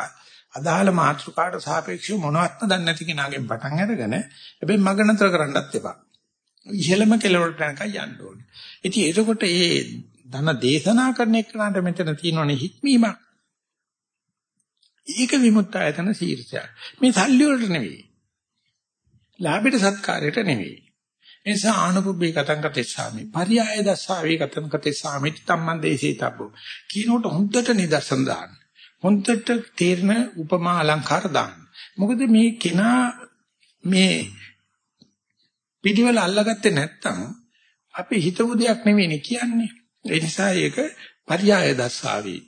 අදාළ මාතෘකාට සාපේක්ෂව මොනවත්ම දන්නේ නැති කෙනාගෙන් පටන් අරගෙන හැබැයි මග නතර කරන්නත් එපා ඉහෙළම කෙලවරට යනකම් යන්න ඕනේ ඉතින් එතකොට මේ ධන දේශනා කරන එකට මෙතන තියෙනවනේ හික්මීමක් ඒක විමුක්ත ආයතන ශීර්ෂය මේ සල්ලි වලට නෙවෙයි ලාභයට සත්කාරයට නෙවෙයි එනිසා ආනුභුබ්බේ කතං කතේසාමි. පරියාය දස්සාවේ කතං කතේසාමි තම්මන් දේශේතබ්බෝ. කියනකොට හොඳට නිදර්ශන දාන්න. හොඳට තේරෙන උපමා අලංකාර දාන්න. මොකද මේ කෙනා මේ පිටිවල අල්ලගත්තේ නැත්තම් අපි හිතපු දෙයක් නෙවෙයිනේ කියන්නේ. ඒ නිසා ඒක පරියාය දස්සාවේ.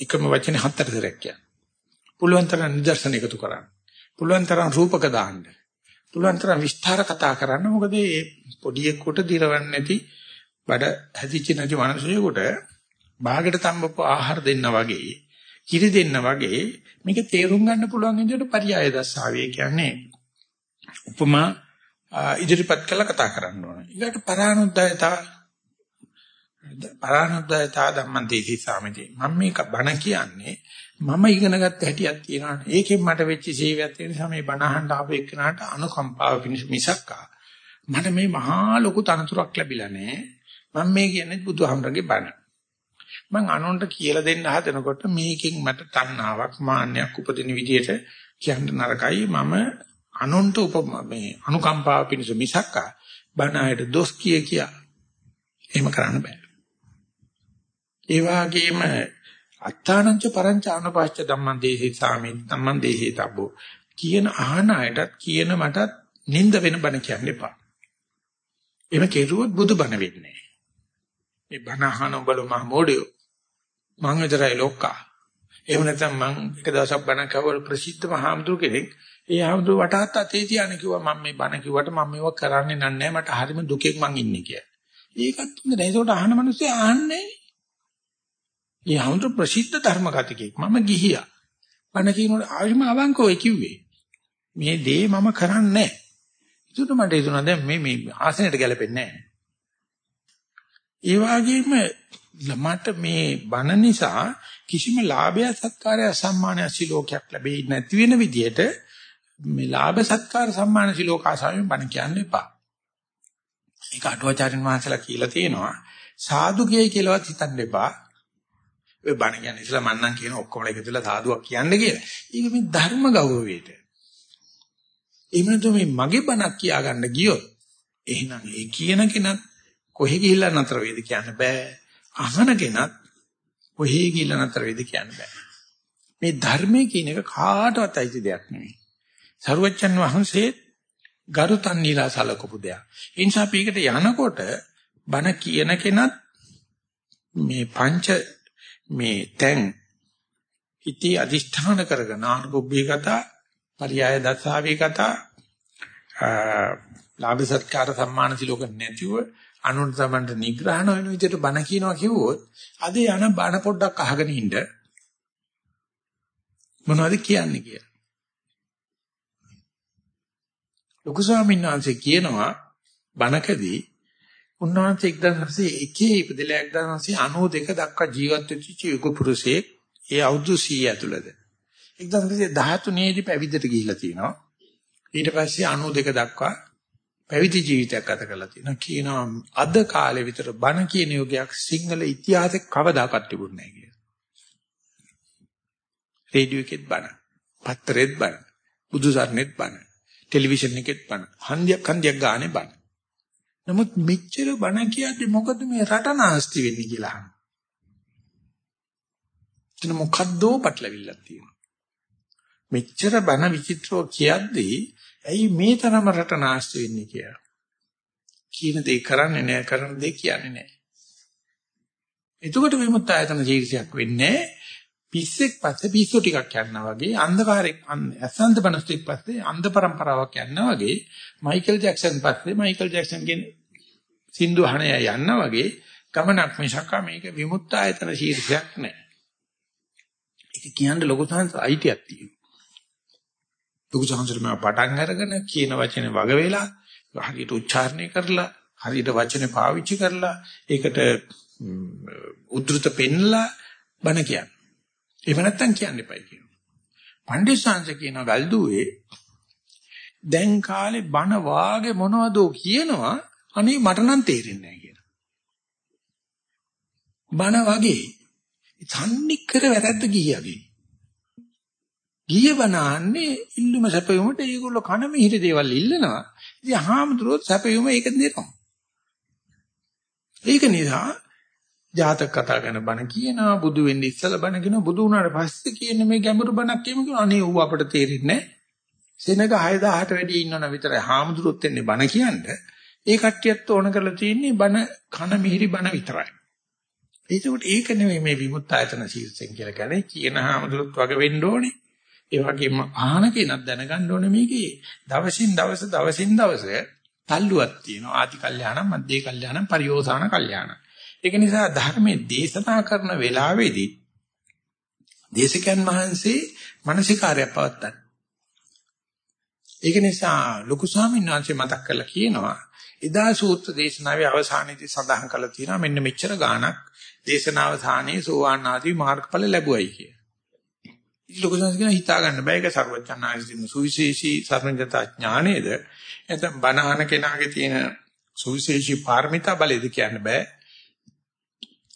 එකම වචනේ හතර සැරයක් කියන්නේ. පුළුවන් තරම් නිදර්ශන එකතු කරන්න. පුළුවන් තරම් රූපක දාන්න. පුළුවන් තරම් විස්තර කතා කරන්න. මොකද මේ පොඩි එක්කොට දිරවන්නේ නැති බඩ හැදිච්ච නැති මිනිසෙකුට බාගට තම්බපු ආහාර දෙන්න වගේ, කිරි දෙන්න වගේ මේක තේරුම් ගන්න පුළුවන් විදිහට පරියාය දස්සාවේ කියන්නේ උපමා ඉදිරිපත් කළා කතා කරන්න ඕනේ. ඊට පරානුද්යතා පරානුද්යතා ධම්මං තේසි සාමිතේ. මම මේක බණ කියන්නේ මම ඉගෙන ගත්ත හැටියක් තියෙනවා. ඒකෙන් මට වෙච්ච සේවයක් තියෙන නිසා මේ බණ අහන්න ආපු එක්කනට අනුකම්පාව පිණිස මිසක්කා. මට මේ මහා ලොකු තනතුරක් ලැබිලා නැහැ. මම මේ කියන්නේ බුදුහාමරගේ බණ. මම අනුන්ට කියලා දෙන්න හදනකොට මේකෙන් මට තණ්හාවක් මාන්නයක් උපදින විදිහට කියන්න නරකයි. මම අනුන්ට උප මේ අනුකම්පාව පිණිස මිසක්කා බණ අයට දොස් කිය කියා. එහෙම කරන්න බෑ. ඒ වගේම අත්තානංච පරංච ආනපාච්ච ධම්මං දේහි සාමින් ධම්මං දේහි තබ්බෝ කියන අහන අයටත් කියන මටත් නිନ୍ଦ වෙන බණ කියන්න එපා. එහෙම කෙරුවොත් බුදු බණ වෙන්නේ. මේ බණ අහන උඹල මහ මොඩියෝ මං විතරයි ලෝකා. එහෙම නැත්නම් මං එක දවසක් බණ කවල් ප්‍රසිද්ධ මහාමුදුර කෙනෙක් ඒ ආමුදුර වටහත් අතේ තියාන කිව්වා මම මේ බණ කිව්වට මම මේව කරන්නේ නැහැ මට හරිම දුකෙන් මං ඉන්නේ කියලා. ඒකත් හොඳ නෑ. ඒකට අහන මිනිස්සු අහන්නේ ඒ හඳු ප්‍රසිද්ධ ධර්ම කතිකෙක්. මම ගිහියා. බණ කියනකොට ආවිම අවංකව කිව්වේ. මේ දේ මම කරන්නේ නැහැ. ඒකට මට හිතුණා දැන් මේ මේ ආසනයට ගැලපෙන්නේ නැහැ. ඒ වගේම මට මේ බණ නිසා කිසිම ලාභය සත්කාරය සම්මානය සිලෝකයක් ලැබෙයි නැති වෙන විදිහට මේ ලාභ සත්කාර සම්මාන සිලෝක ආසාවෙන් බණ කියන්න එපා. ඒක අටුවාචාරින් වහන්සේලා කියලා තියෙනවා. සාදු කියයි කියලාවත් හිතන්න එපා. ඔය බණ කියන්නේ ඉතලා මන්නම් කියන ඔක්කොම එකතුලා සාදුවක් කියන්නේ කියලා. ඒක මේ ධර්ම ගෞරවයට. එහෙම නැත්නම් මේ මගේ බණක් කියා ගන්න ගියොත් එහෙනම් ඒ කියන කෙනා කොහෙ ගිහිල්ලා නතර වේද කියන්න බෑ. අහන කෙනත් කොහෙ ගිහිල්ලා නතර වේද කියන්න බෑ. මේ ධර්මයේ කියන එක කාටවත් අයිති දෙයක් නෙවෙයි. සරුවච්චන් වහන්සේ ගරුතන් නිලා සලකපු දෙයක්. ඒ නිසා අපි එකට යනකොට බණ කියන කෙනත් මේ පංච මේ තැන් හිතේ අදිෂ්ඨාන කරගෙන ආනුභවී කතා, පරියාය දසාවේ කතා, ලාභ සත්කාර සම්මාන සිලෝක නැතිව අනුන්ට තමන්ට නිග්‍රහ නොවන විදිහට බණ කියනවා කිව්වොත් අද යන බණ පොඩ්ඩක් අහගෙන ඉන්න මොනවද කියන්නේ කියලා. ලොකු ස්වාමීන් වහන්සේ කියනවා බණකදී උන්වහන්සේ 1901 ඉපදෙලා 1992 දක්වා ජීවත් වෙච්ච යුග පුරුෂයෙක් ඒ අවුරුදු 100 ඇතුළත 1913 දී පැවිද්දට ගිහිලා තියෙනවා. ඊට පස්සේ 92 දක්වා පැවිදි ජීවිතයක් ගත කරලා තියෙනවා. කියනවා අද කාලේ විතර බණ කියන යෝගයක් සිංහල ඉතිහාසෙ කවදාකවත් තිබුණේ නැහැ කියලා. රේඩියෝ එකෙත් බණ, පත්තරෙත් බණ, බුදුසරණෙත් බණ, ටෙලිවිෂන් එකෙත් බණ, හන්දියක් හන්දියක් ගානේ බණ. නමුත් මෙච්චර බණ කියද්දි මොකද මේ රට නාස්ති වෙන්නේ කියලා අහනවා. එතන මොකද්දෝ පටලවිල්ලක් තියෙනවා. මෙච්චර බණ විචිත්‍රව කියද්දි ඇයි මේ තරම රට නාස්ති වෙන්නේ කියලා. කියන දේ කරන්නේ නැහැ කරන දේ කියන්නේ නැහැ. එතකොට විමුක්ත ආයතන ජීවිතයක් වෙන්නේ පිස්සෙක් පස්සේ පිස්සු ටිකක් යනවා වගේ අන්ධකාරෙක් අසන්ත බනස්ටික් පස්සේ අන්ධ પરම්පරාවක් යනවා වගේ මයිකල් ජැක්සන් පස්සේ මයිකල් ජැක්සන්ගේ සින්දු අහණය යනවා වගේ ගමනක් මිසක් මේක විමුක්ත ආයතන ශීර්ෂයක් නෑ. ඒක කියන්නේ ලොකු සංස අයිතියක් තියෙනවා. ලොකු සංසර මම පටන් අරගෙන කියන වචනේ වග වෙලා හරියට උච්චාරණය කරලා හරියට වචනේ පාවිච්චි කරලා ඒකට උද්දෘත පෙන්නලා බණ කියන්නේ. එහෙම නැත්තම් කියන්න එපයි කියනවා. පණ්ඩිත සංස කියන ගල්දුවේ දැන් කාලේ බණ වාගේ මොනවදෝ කියනවා අනේ මට නම් තේරෙන්නේ නැහැ කියලා. බණ වගේ තන්නිකර වැරද්ද ගිහියගේ. ගිය බණන්නේ ඉල්ලුම සැපයුමට ඒගොල්ලෝ කන මිහිරි දේවල් ඉල්ලනවා. ඉතින් හාමුදුරුවෝ සැපයුම ඒක දෙනවා. ඒක නිසා ජාතක කතා කරන බණ කියනවා බුදු වෙන්න ඉස්සලා බණ කියනවා බුදු වුණාට පස්සේ කියන මේ ගැඹුරු බණක් කියමු කියනවා අනේ ඌ අපට තේරෙන්නේ නැහැ. සෙනග 6000ට වැඩි ඉන්නවන විතරයි හාමුදුරුවොත් එන්නේ බණ කියන්නේ. ඒ කට්ටියත් ඕන කරලා තියෙන්නේ බණ කන මිහිරි බණ විතරයි. ඒකට ඒක නෙමෙයි මේ විමුක්ත ආයතන ශීර්ෂයෙන් කියලා කියන්නේ කියන හාමුදුරුවොත් වගේ වෙන්න ඕනේ. ඒ වගේම අහන කෙනක් දැනගන්න ඕනේ මේකේ දවසින් දවස දවසින් දවස තල්ලුවක් තියෙනවා. ආදි කල්යාණම්, මධ්‍ය කල්යාණම්, පරියෝසాన කල්යාණම්. ඒක නිසා ධර්මයේ දේශනා කරන වෙලාවේදී දේශකයන් වහන්සේ මානසිකාර්යය පවත්තන. ඒක නිසා ලොකු ස්වාමීන් වහන්සේ මතක් කරලා කියනවා එදා සූත්‍ර දේශනාවේ අවසානයේදී සඳහන් කරලා තියෙනවා මෙන්න මෙච්චර ගාණක් දේශනාවසානයේ සෝවාන් ආදී මාර්ගඵල ලැබුවයි කිය. ලොකු සංස්කෘතිය හිතා ගන්න බෑ ඒක සර්වඥාන්සේම සුවිශේෂී සර්වඥතා ඥානයේද නැත්නම් බණහන කෙනාගේ තියෙන සුවිශේෂී පාරමිතා බලයද කියන්න බෑ.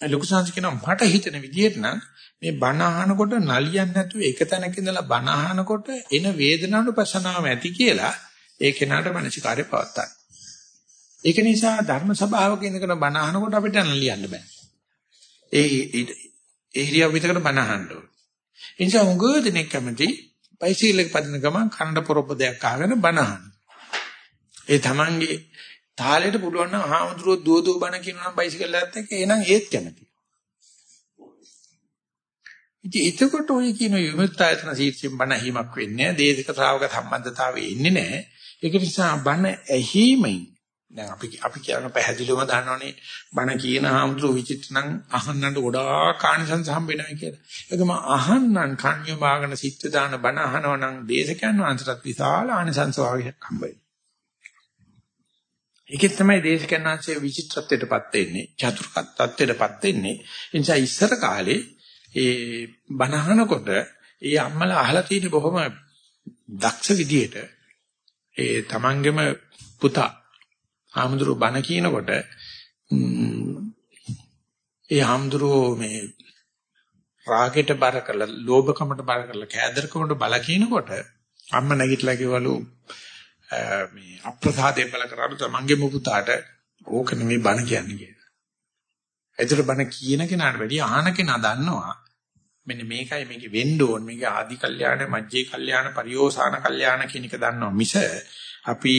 ලොකු සංස්කෘතිය මට හිතෙන විදිහට නම් මේ බණ අහනකොට නලියන්නේ නැතුව එක තැනක ඉඳලා බණ අහනකොට එන වේදනාවට පසනාව ඇති කියලා ඒ කෙනාට මනසිකාරය පවත්තන්න. ඒක නිසා ධර්ම සභාවක ඉඳගෙන බණ අහනකොට අපිට නලියන්න බෑ. ඒ ඒ ඉරියව් විතරකට බණ අහන්න ඕන. ඒ නිසා උඟ දෙනෙක් කැමති බයිසිකලයක පදින ගමන් කනඩ පොරොප්ප දෙයක් අහගෙන බණ අහන්න. ඒ තමන්ගේ තාලෙට පුළුවන් නම් ආහඳුරෝ දුව දුව බණ කියනවා නම් බයිසිකලයත් එක්ක එහෙනම් ඒත් කැමති. ඉතින් එතකොට ඔය කියන විමුක්තායතන සීර්ෂයෙන් බණ ඇහිමක් වෙන්නේ නැහැ. දේශක ශ්‍රාවක සම්බන්ධතාවය ඉන්නේ නැහැ. ඒක නිසා බණ ඇහිමෙන් දැන් අපි අපි කියන පැහැදිලිවම දන්නවනේ බණ කියන ආම්තුරු විචිත්‍ර නම් අහන්නට ගොඩාක් කාණිසංස හම්බ වෙනවා කියලා. ඒකම අහන්නන් කන්‍ය බාගන සිත් දාන බණ අහනවා නම් දේශකයන් වහන්සේට විශාල ආනිසංස වාගයක් හම්බ වෙනවා. ඒකෙත් තමයි දේශකයන් වහන්සේ විචිත්‍රත්වයටපත් වෙන්නේ, චතුර්කත්වයටපත් වෙන්නේ. ඒ නිසා ඉස්සර කාලේ ඒ බණ අහනකොට ඒ අම්මලා අහලා තියෙන බොහොම දක්ෂ විදියට ඒ තමන්ගේම පුතා ආමඳුර බණ කියනකොට ඒ ආමඳුරෝ මේ රාගෙට බර කරලා ලෝභකමට බර කරලා කෑදරකමට බල කියනකොට අම්ම නැගිටලා කිව්වලු මේ අප්‍රසාදේ බල කරාලු තමන්ගේම පුතාට ඕක නෙමෙයි බණ කියන්නේ කියලා. ඒතර බණ කියන කෙනාට වැඩිය අහන කෙනා දන්නවා මෙන්න මේකයි මේකේ වෙන්න ඕන මේක ආදි කල්යාණ මජ්ජේ කල්යාණ පරියෝසాన කල්යාණ කියන එක දන්නවා මිස අපි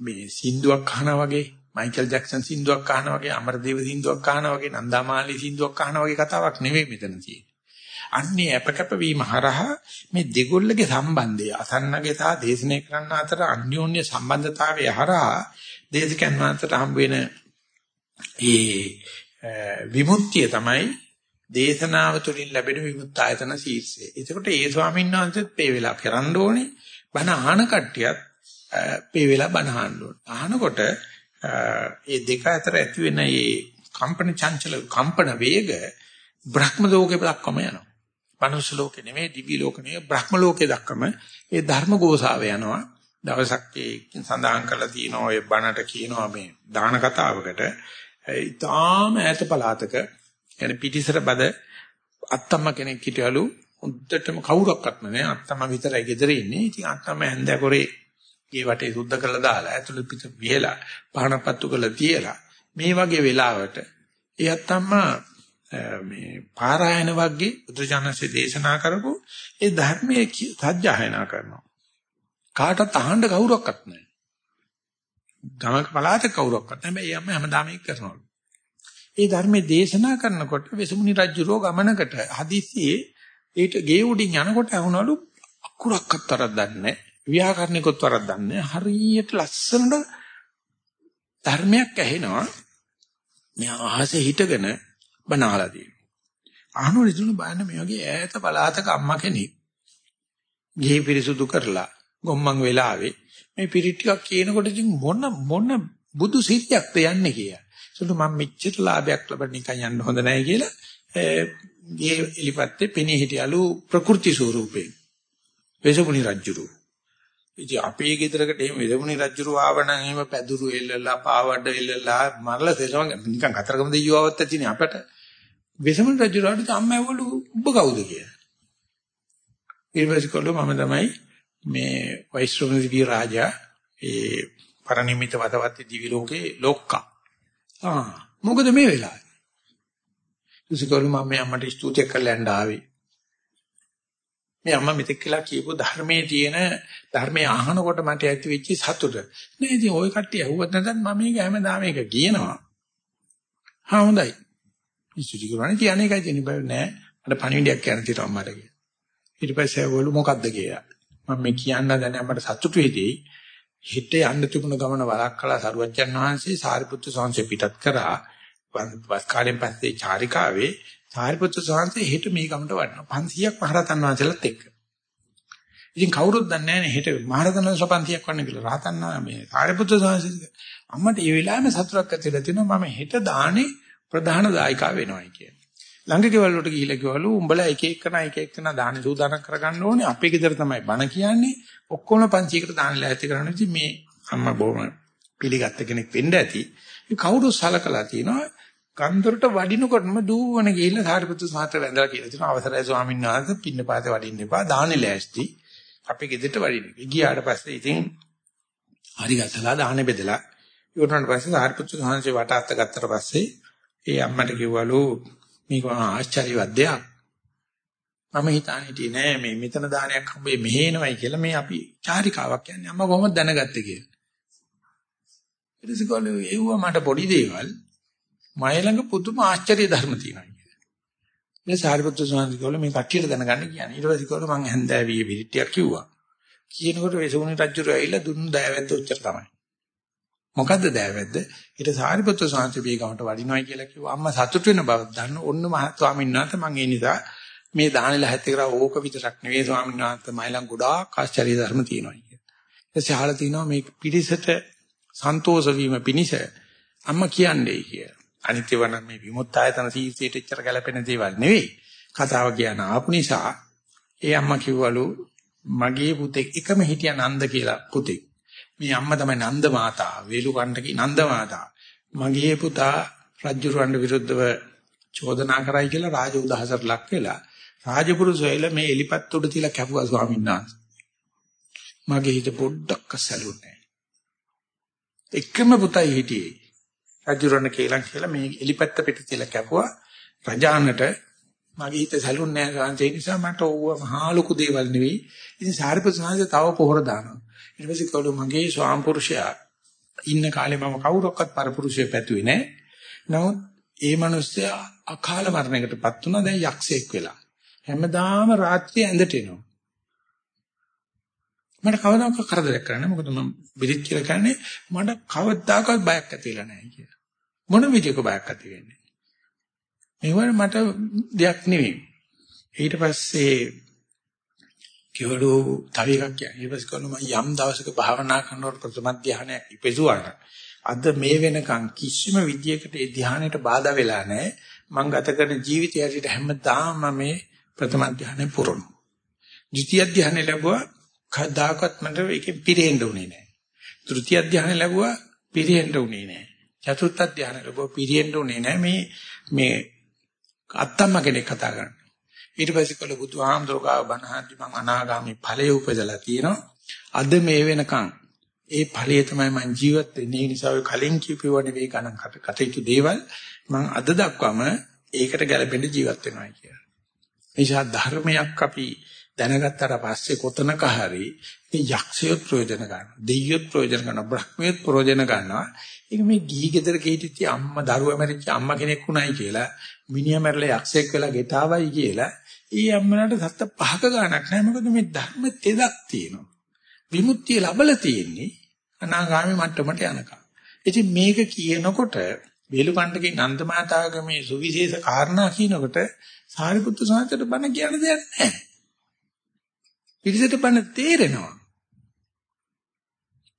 මේ සින්දුවක් අහනා වගේ මයිකල් ජැක්සන් සින්දුවක් අහනා වගේ අමරදේව සින්දුවක් අහනා වගේ නන්දාමාලි සින්දුවක් අහනා වගේ කතාවක් නෙවෙයි මෙතන තියෙන්නේ. අන්නේ අපකප වීම හරහා මේ දෙගොල්ලගේ සම්බන්ධය අසන්නගේ සහ දේශනය කරන්න අතර අන්‍යෝන්‍ය සම්බන්ධතාවය හරහා දේශකයන් වහන්සේට හම්බ වෙන ඒ විමුක්තිය තමයි දේශනාව තුළින් ලැබෙන විමුක්ත ආයතන ශීර්ෂය. ඒකට ඒ ස්වාමීන් වහන්සේත් මේ වෙලා කරන්න ඕනේ. බණ අහන කට්ටියත් මේ වෙලා බණ අහන්න ඕනේ. අහනකොට මේ දෙක අතර ඇති වෙන මේ කම්පන චංචල කම්පන වේග බ්‍රහ්ම ලෝකේ දක්වම යනවා. මනුස්ස ලෝකේ නෙමෙයි දිවි ලෝකේ නෙමෙයි බ්‍රහ්ම ලෝකේ දක්වම ඒ ධර්ම ගෝසාව යනවා. දවසක් ඒ සඳහන් කරලා තියෙනවා ඔය බණට කියනවා මේ දාන කතාවකට ඊටාම ඈත පළාතක يعني පිටිසර බද අත්තම්ම කෙනෙක් හිටියලු උද්දටම කවුරක්වත් නැහැ අත්තම්ම විතරයි ගෙදර ඉන්නේ ඉතින් අත්තම්ම හැන්දකොරේ ගේ වටේ සුද්ධ කරලා දාලා ඇතුළේ පිට විහෙලා පහනපත්තු කරලා තියලා මේ වගේ වෙලාවට ඒ අත්තම්ම මේ පාරායන වර්ගයේ බුදුජානසී දේශනා කරපු ඒ ධර්මයේ සත්‍යයනා කරනවා කාටවත් අහන්න කවුරක්වත් නැහැ. ගමක පළාතක කවුරක්වත් නැහැ. හැබැයි යම් හැමදාම ඒක කරනවලු. ඒ ධර්මයේ දේශනා කරනකොට වෙසමුනි රජුරෝ ගමනකට හදිස්සියේ ඒට ගේ උඩින් යනකොට අහුනලු අකුරක්වත් තරක් දන්නේ නැහැ. ව්‍යාකරණිකොත් තරක් දන්නේ නැහැ. හරියට ලස්සනට ධර්මයක් ඇහෙනවා. මේ අහසේ හිටගෙන බනහලා තියෙනවා. අහනෝලි දුන්න බයන්න මේ වගේ ඈත පළාතක අම්මා කෙනෙක් ගේ පිරිසුදු කරලා ගොම්මන් වෙලාවේ මේ පිරිත් ටිකක් කියනකොට ඉතින් මොන මොන බුදු සිරියක්ද යන්නේ කියලා. ඒකට මම මෙච්චර ලාභයක් ලබන්න නිකන් යන්න හොඳ නැහැ කියලා ඒ එලිපත්තේ පෙනී හිටියලු ප්‍රකෘති ස්වරූපේ. වෙසමුනි රජුරු. ඉතින් අපේ ගෙදරකට එහෙම වෙසමුනි රජුරු ආවනම් එහෙම පැදුරු එල්ලලා පාවඩ එල්ලලා මරලා තේසම නිකන් කතරගම දෙයියෝ ආවත් ඇතිනේ අපට. වෙසමුනි රජුරට අම්මා ඇවලු ඔබ කවුද කියලා. ඊට පස්සේ කළා මම තමයි මේ වෛශ්‍රවණ දිවි රාජා ඒ පරිනිමිත වදවත් දිවි ලෝකේ ලෝක්කා. ආ මොකද මේ වෙලාවේ? දුසිකරු මම මේ අම්මට ස්තුතිය කරලා යන්න ආවේ. මේ අම්මා මෙතෙක් කියලා කියපු ධර්මයේ තියෙන ධර්මයේ අහනකොට මට ඇති වෙච්ච සතුට. නේ ඉතින් ওই කට්ටිය ඇහුවත් නැත්නම් මම මේක හැමදාම මේක කියනවා. හා හොඳයි. ඉස්තුති කරන්නේ කියන්නේ එකයි තියෙන බෑ නෑ. මට පණිවිඩයක් කියන්න තියෙනවා අම්මට කියලා. ඊට පස්සේ ඇහුවලු මොකද්ද කියලා. මම මේ කියන්න දැන අපට සතුටු වෙදී හිත යන්න තිබුණ ගමන වළක්කලා සරුවච්චන් වහන්සේ සාරිපුත්තු සංසය පිටත් කරා වස් කාලෙන් පස්සේ චාරිකාවේ සාරිපුත්තු සංසය හිත මේ ගමට වඩනවා 500ක් මහරතන් වහන්සේලාත් එක්ක. ඉතින් කවුරුත් දන්නේ නැහැ හිත මහරතන් වහන්සේ 500ක් වන්න කියලා. රහතන් මේ සාරිපුත්තු සංසය අම්මට ඒ වෙලාවෙම සතුටක් ඇතිලා තිනවා මම හිත දානේ ප්‍රධාන දායකා වෙනවයි කියලා. ළඟ ගෙවල් වලට ගිහිල්ලා කිව්වලු උඹලා එක එකනා එක එකනා දාන සූදානම් කරගන්න ඕනේ. අපේ ගෙදර තමයි බණ කියන්නේ. ඔක්කොම 500කට දාන ලෑස්ති කරන්න ඉතින් මේ අම්මා බොහොම පිළිගත්ත කෙනෙක් වෙන්න ඇති. කවුරු සලකලා තිනවා කන්දරට වඩිනකොටම දූවන ගිහිල්ලා සාරිපුත්තු සාත්‍ර වැඳලා කියලා තිනවා. අවසරයි ස්වාමීන් වහන්සේ පින්නපාතේ වඩින්න එපා දානේ ලෑස්ති. අපේ ගෙදරට වඩින්න ගියාට පස්සේ ඉතින් හරි ගත්තලා දානේ බෙදලා ඉවරනට පස්සේ සාරිපුත්තු සාංශේ වට අත්ත ගත්තට පස්සේ ඒ අම්මට කිව්වලු මේක ආශ්චර්යවත් දෙයක්. මම හිතාන හිටියේ නෑ මේ මෙතන දානයක් හම්බෙ මෙහෙනවයි කියලා මේ අපි චාරිකාවක් කියන්නේ අම්මා කොහොමද දැනගත්තේ කියලා. ඊට පස්සේ කෝලේ එව්වා මට පොඩි දේවල් මය ළඟ පුදුම ආශ්චර්ය ධර්ම තියෙනවා කියලා. මේ සාරිපුත්‍ර ස්වාමීන් වහන්සේ මේ කට්ටියට දැනගන්න කියන්නේ. ඊට පස්සේ කෝලේ මං හැන්දෑවියේ විරිටියක් කිව්වා. කියනකොට වේසුණි රජුර ඇවිල්ලා දුන්නු දයවැද්ද උච්චර තමයි. මොකද්ද දෑවැද්ද? ඊට සාරිපුත්‍ර සාංශ බීගමට වඩිනවයි කියලා කිව්වා. අම්මා සතුට වෙන බව දන්න ඔන්න මහ ස්වාමීන් වහන්සේ මම ඒ නිසා මේ දානෙලා හැත්තේ කරා ඕක විතරක් නෙවෙයි ස්වාමීන් වහන්සේ මයිලන් ගොඩාක් ආශ්චර්ය ධර්ම තියෙනවා කියලා. ඊටසේ අහලා තිනවා මේ පිරිසට සන්තෝෂ වීම පිණිස අම්මා කියන්නේ කියලා. අනිත් ඒවා නම් මේ විමුක්ත ආයතන සීසීට එච්චර ගැලපෙන දේවල් නෙවෙයි. කතාව කියන ආපු නිසා ඒ අම්මා කිව්වලු මගේ පුතෙක් එකම හිටියා නන්ද කියලා පුතෙක්. මේ අම්මා තමයි නන්ද මාතා වේලුකණ්ඩකී නන්ද මාතා මගේ පුතා රජුරවණ්ඩ විරුද්ධව චෝදනා කරයි කියලා රාජ උදහසට ලක් වෙලා රාජපුරුෂයල මේ එලිපත් උඩ තියලා කැපුවා ස්වාමීන් වහන්සේ. මගේ හිත පොඩ්ඩක් සැලුන්නේ එකම පුතයි හිටියේ. රජුරවණ්ඩ කියලා කියලා මේ එලිපත්ත පිට තියලා කැපුවා. රජානට මගේ හිත සැලුන්නේ නැහැ ඒ නිසා මට ඕව මහා ලොකු දේවල් නෙවෙයි. ඉතින් සාරිපුත්‍ර සාංශ තව පොහොර දානවා. ඊට පස්සේ කවුරු මගේ ස්වාම පුරුෂයා ඉන්න කාලේ මම කවුරක්වත් පරපුරුෂය පැතුවේ නැහැ. නමුත් ඒ මිනිස්සයා අකාල මරණයකටපත් වුණා දැන් යක්ෂයෙක් වෙලා. හැමදාම රාත්‍රියේ ඇඳට එනවා. මට කවදාකවත් කරදරයක් කරන්නේ මොකද මම බිරිත් කියලා කියන්නේ මට කවදාකවත් බයක් ඇති වෙලා නැහැ කියලා. මොන විදියක බයක් ඇති වෙන්නේ. මේවල මට දෙයක් නෙවෙයි. ඊට පස්සේ කිවලු තව එකක් කියන්නේ. ඊට පස්සේ කොහොම යම් දවසක භාවනා කරනකොට ප්‍රථම ධානයක් ඉපෙසුවාට අද මේ වෙනකන් කිසිම විදියකට ඒ ධානයට බාධා වෙලා නැහැ. මම ගත කරන ජීවිතය ඇරෙට හැමදාම මේ ප්‍රථම ධානය පුරන. ද්විතිය ධානය ලැබුවා කවදාකවත් මට ඒකෙ පිරෙන්න උනේ නැහැ. තෘතිය ධානය ලැබුවා පිරෙන්න උනේ නැහැ. චතුර්ථ ධානය ලැබුවා පිරෙන්න උනේ නැහැ. මේ මේ අත්තම්ම කෙනෙක් කතා කරන්නේ. ඊට පස්සේ කළ බුදුහාමුදුරුවෝ ගාව බණහද්දි මම අනාගාමී ඵලයේ උපදලා තියෙනවා. අද මේ වෙනකන් ඒ ඵලයේ තමයි මම ජීවත් වෙන්නේ. ඒ නිසා ඔය කලින් කියපුවා නෙවෙයි ගණන් කටයුතු දේවල් මම අද දක්වම ඒකට ගැළපෙන්න ජීවත් වෙනවා කියලා. නිසා ධර්මයක් අපි දැනගත්තට පස්සේ කොතනක හරි මේ යක්ෂයොත් ප්‍රයෝජන ගන්නවා. දෙයියොත් ප්‍රයෝජන ගන්නවා. බ්‍රහ්මියොත් ප්‍රයෝජන ගන්නවා. ඒක මේ ගිහි ගෙදර කීටිච්ච අම්මා දරුවා මැරිච්ච අම්මා කෙනෙක් උණයි කියලා මිනිහා මැරලා යක්ෂයෙක් වෙලා ගෙටාවයි කියලා ඊ අම්මලාට සත්ත පහක ගාණක් නැහැ. මොකද මේ ධර්ම තෙදක් තියෙනවා. විමුක්තිය ලැබලා තියෙන්නේ අනාගාමී මට්ටමට යනකම්. ඉතින් මේක කියනකොට වේලුකණ්ඩගේ නන්ද මාතාවගේ මේ සුවිශේෂ කාරණා කියනකොට සාරිපුත්තු සාන්තට බණ කියන දෙයක් නැහැ. පිළිසෙට බණ තේරෙනවා.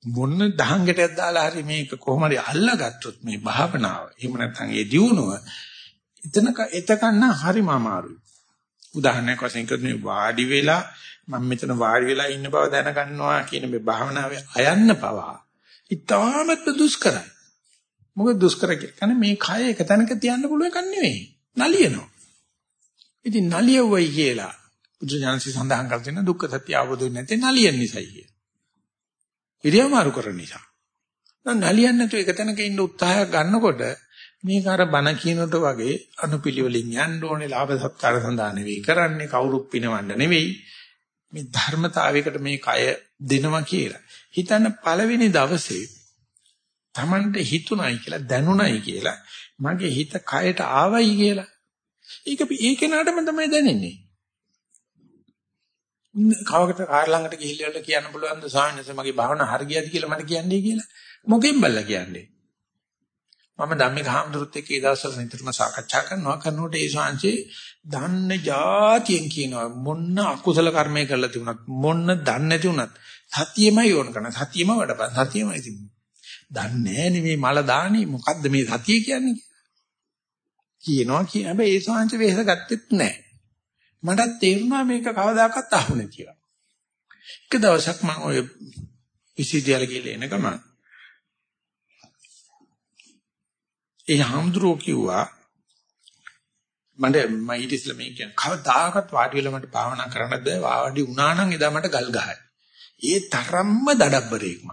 මොන දහංගටයක් දාලා හරි මේක කොහොම හරි අල්ලගත්තොත් මේ භාවනාව. එහෙම නැත්නම් ඒ දියුණුව එතන එතකන්න හරිම අමාරුයි. උදාහරණයක් වශයෙන් කියන්නේ වාඩි වෙලා මම මෙතන වාඩි වෙලා ඉන්න බව දැනගන්නවා කියන මේ භාවනාවේ අයන්න පවා ඉතාමත් දුෂ්කරයි. මොකද දුෂ්කර කියන්නේ මේ කය එක තැනක තියන්න පුළුවන් එකක් නෙවෙයි. නලියනවා. ඉතින් නලියවයි කියලා බුදුජානසී සඳහන් කර තියෙන දුක්ඛ සත්‍ය අවබෝධ වෙන්නේ නැත්නම් නලියන් නිසායි කිය. ඉරියව්මාරු කරන නිසා. නලියන් නැතුව එක තැනක ඉන්න උත්සාහයක් ගන්නකොට මේක අර බණ කියනකොට වගේ අනුපිළිවෙලින් යන්න ඕනේ ලාභ සත්කාර සඳහා නෙවෙයි කරන්නේ කවුරුත් පිනවන්න නෙවෙයි මේ ධර්මතාවයකට මේ කය දෙනවා කියලා. හිතන්න පළවෙනි දවසේ Tamanට හිතුණයි කියලා දැනුණයි කියලා මගේ හිත කයට ආවයි කියලා. ඒක ඒ කෙනාටම තමයි දැනෙන්නේ. කවකට කාර් ළඟට ගිහිල්ලා කියන්න පුළුවන්ද සාහනස මගේ භාවනා හරියද කියලා මට කියන්නේ කියලා. මොකෙන් බල්ලා කියන්නේ? මම ධම්මික හාමුදුරුත් එක්ක ඒ දවස්වල නිතරම සාකච්ඡා කරනවා කරනකොට ඒ ශාංශේ දන්න જાතියෙන් කියනවා මොන්න අකුසල කර්මය කරලා තිබුණත් මොන්න දන්නේ නැති වුණත් සතියෙමයි ඕන කරන සතියෙම වඩපන් සතියෙමයි තිබුණේ. දන්නේ නැහැ මේ මල දානි මොකද්ද මේ සතිය කියන්නේ කියනවා කියන හැබැයි ඒ ශාංශ වෙහෙස ගත්තෙත් නැහැ. මටත් තේරුණා මේක කවදාකවත් අහුනේ කියලා. එක දවසක් මම ඔය විශ්වවිද්‍යාලෙ ගිහලා එන ගමන් ඒ හාමුදුරුවෝ කිව්වා මට මම ඊට ඉස්සෙල්ලා මේ කියන්නේ කවදාකවත් වාඩි වෙලා මට භාවනා කරන්න බෑ වාඩි වුණා නම් එදා මට ගල් ගහයි. ඒ තරම්ම දඩබ්බරේක් මම.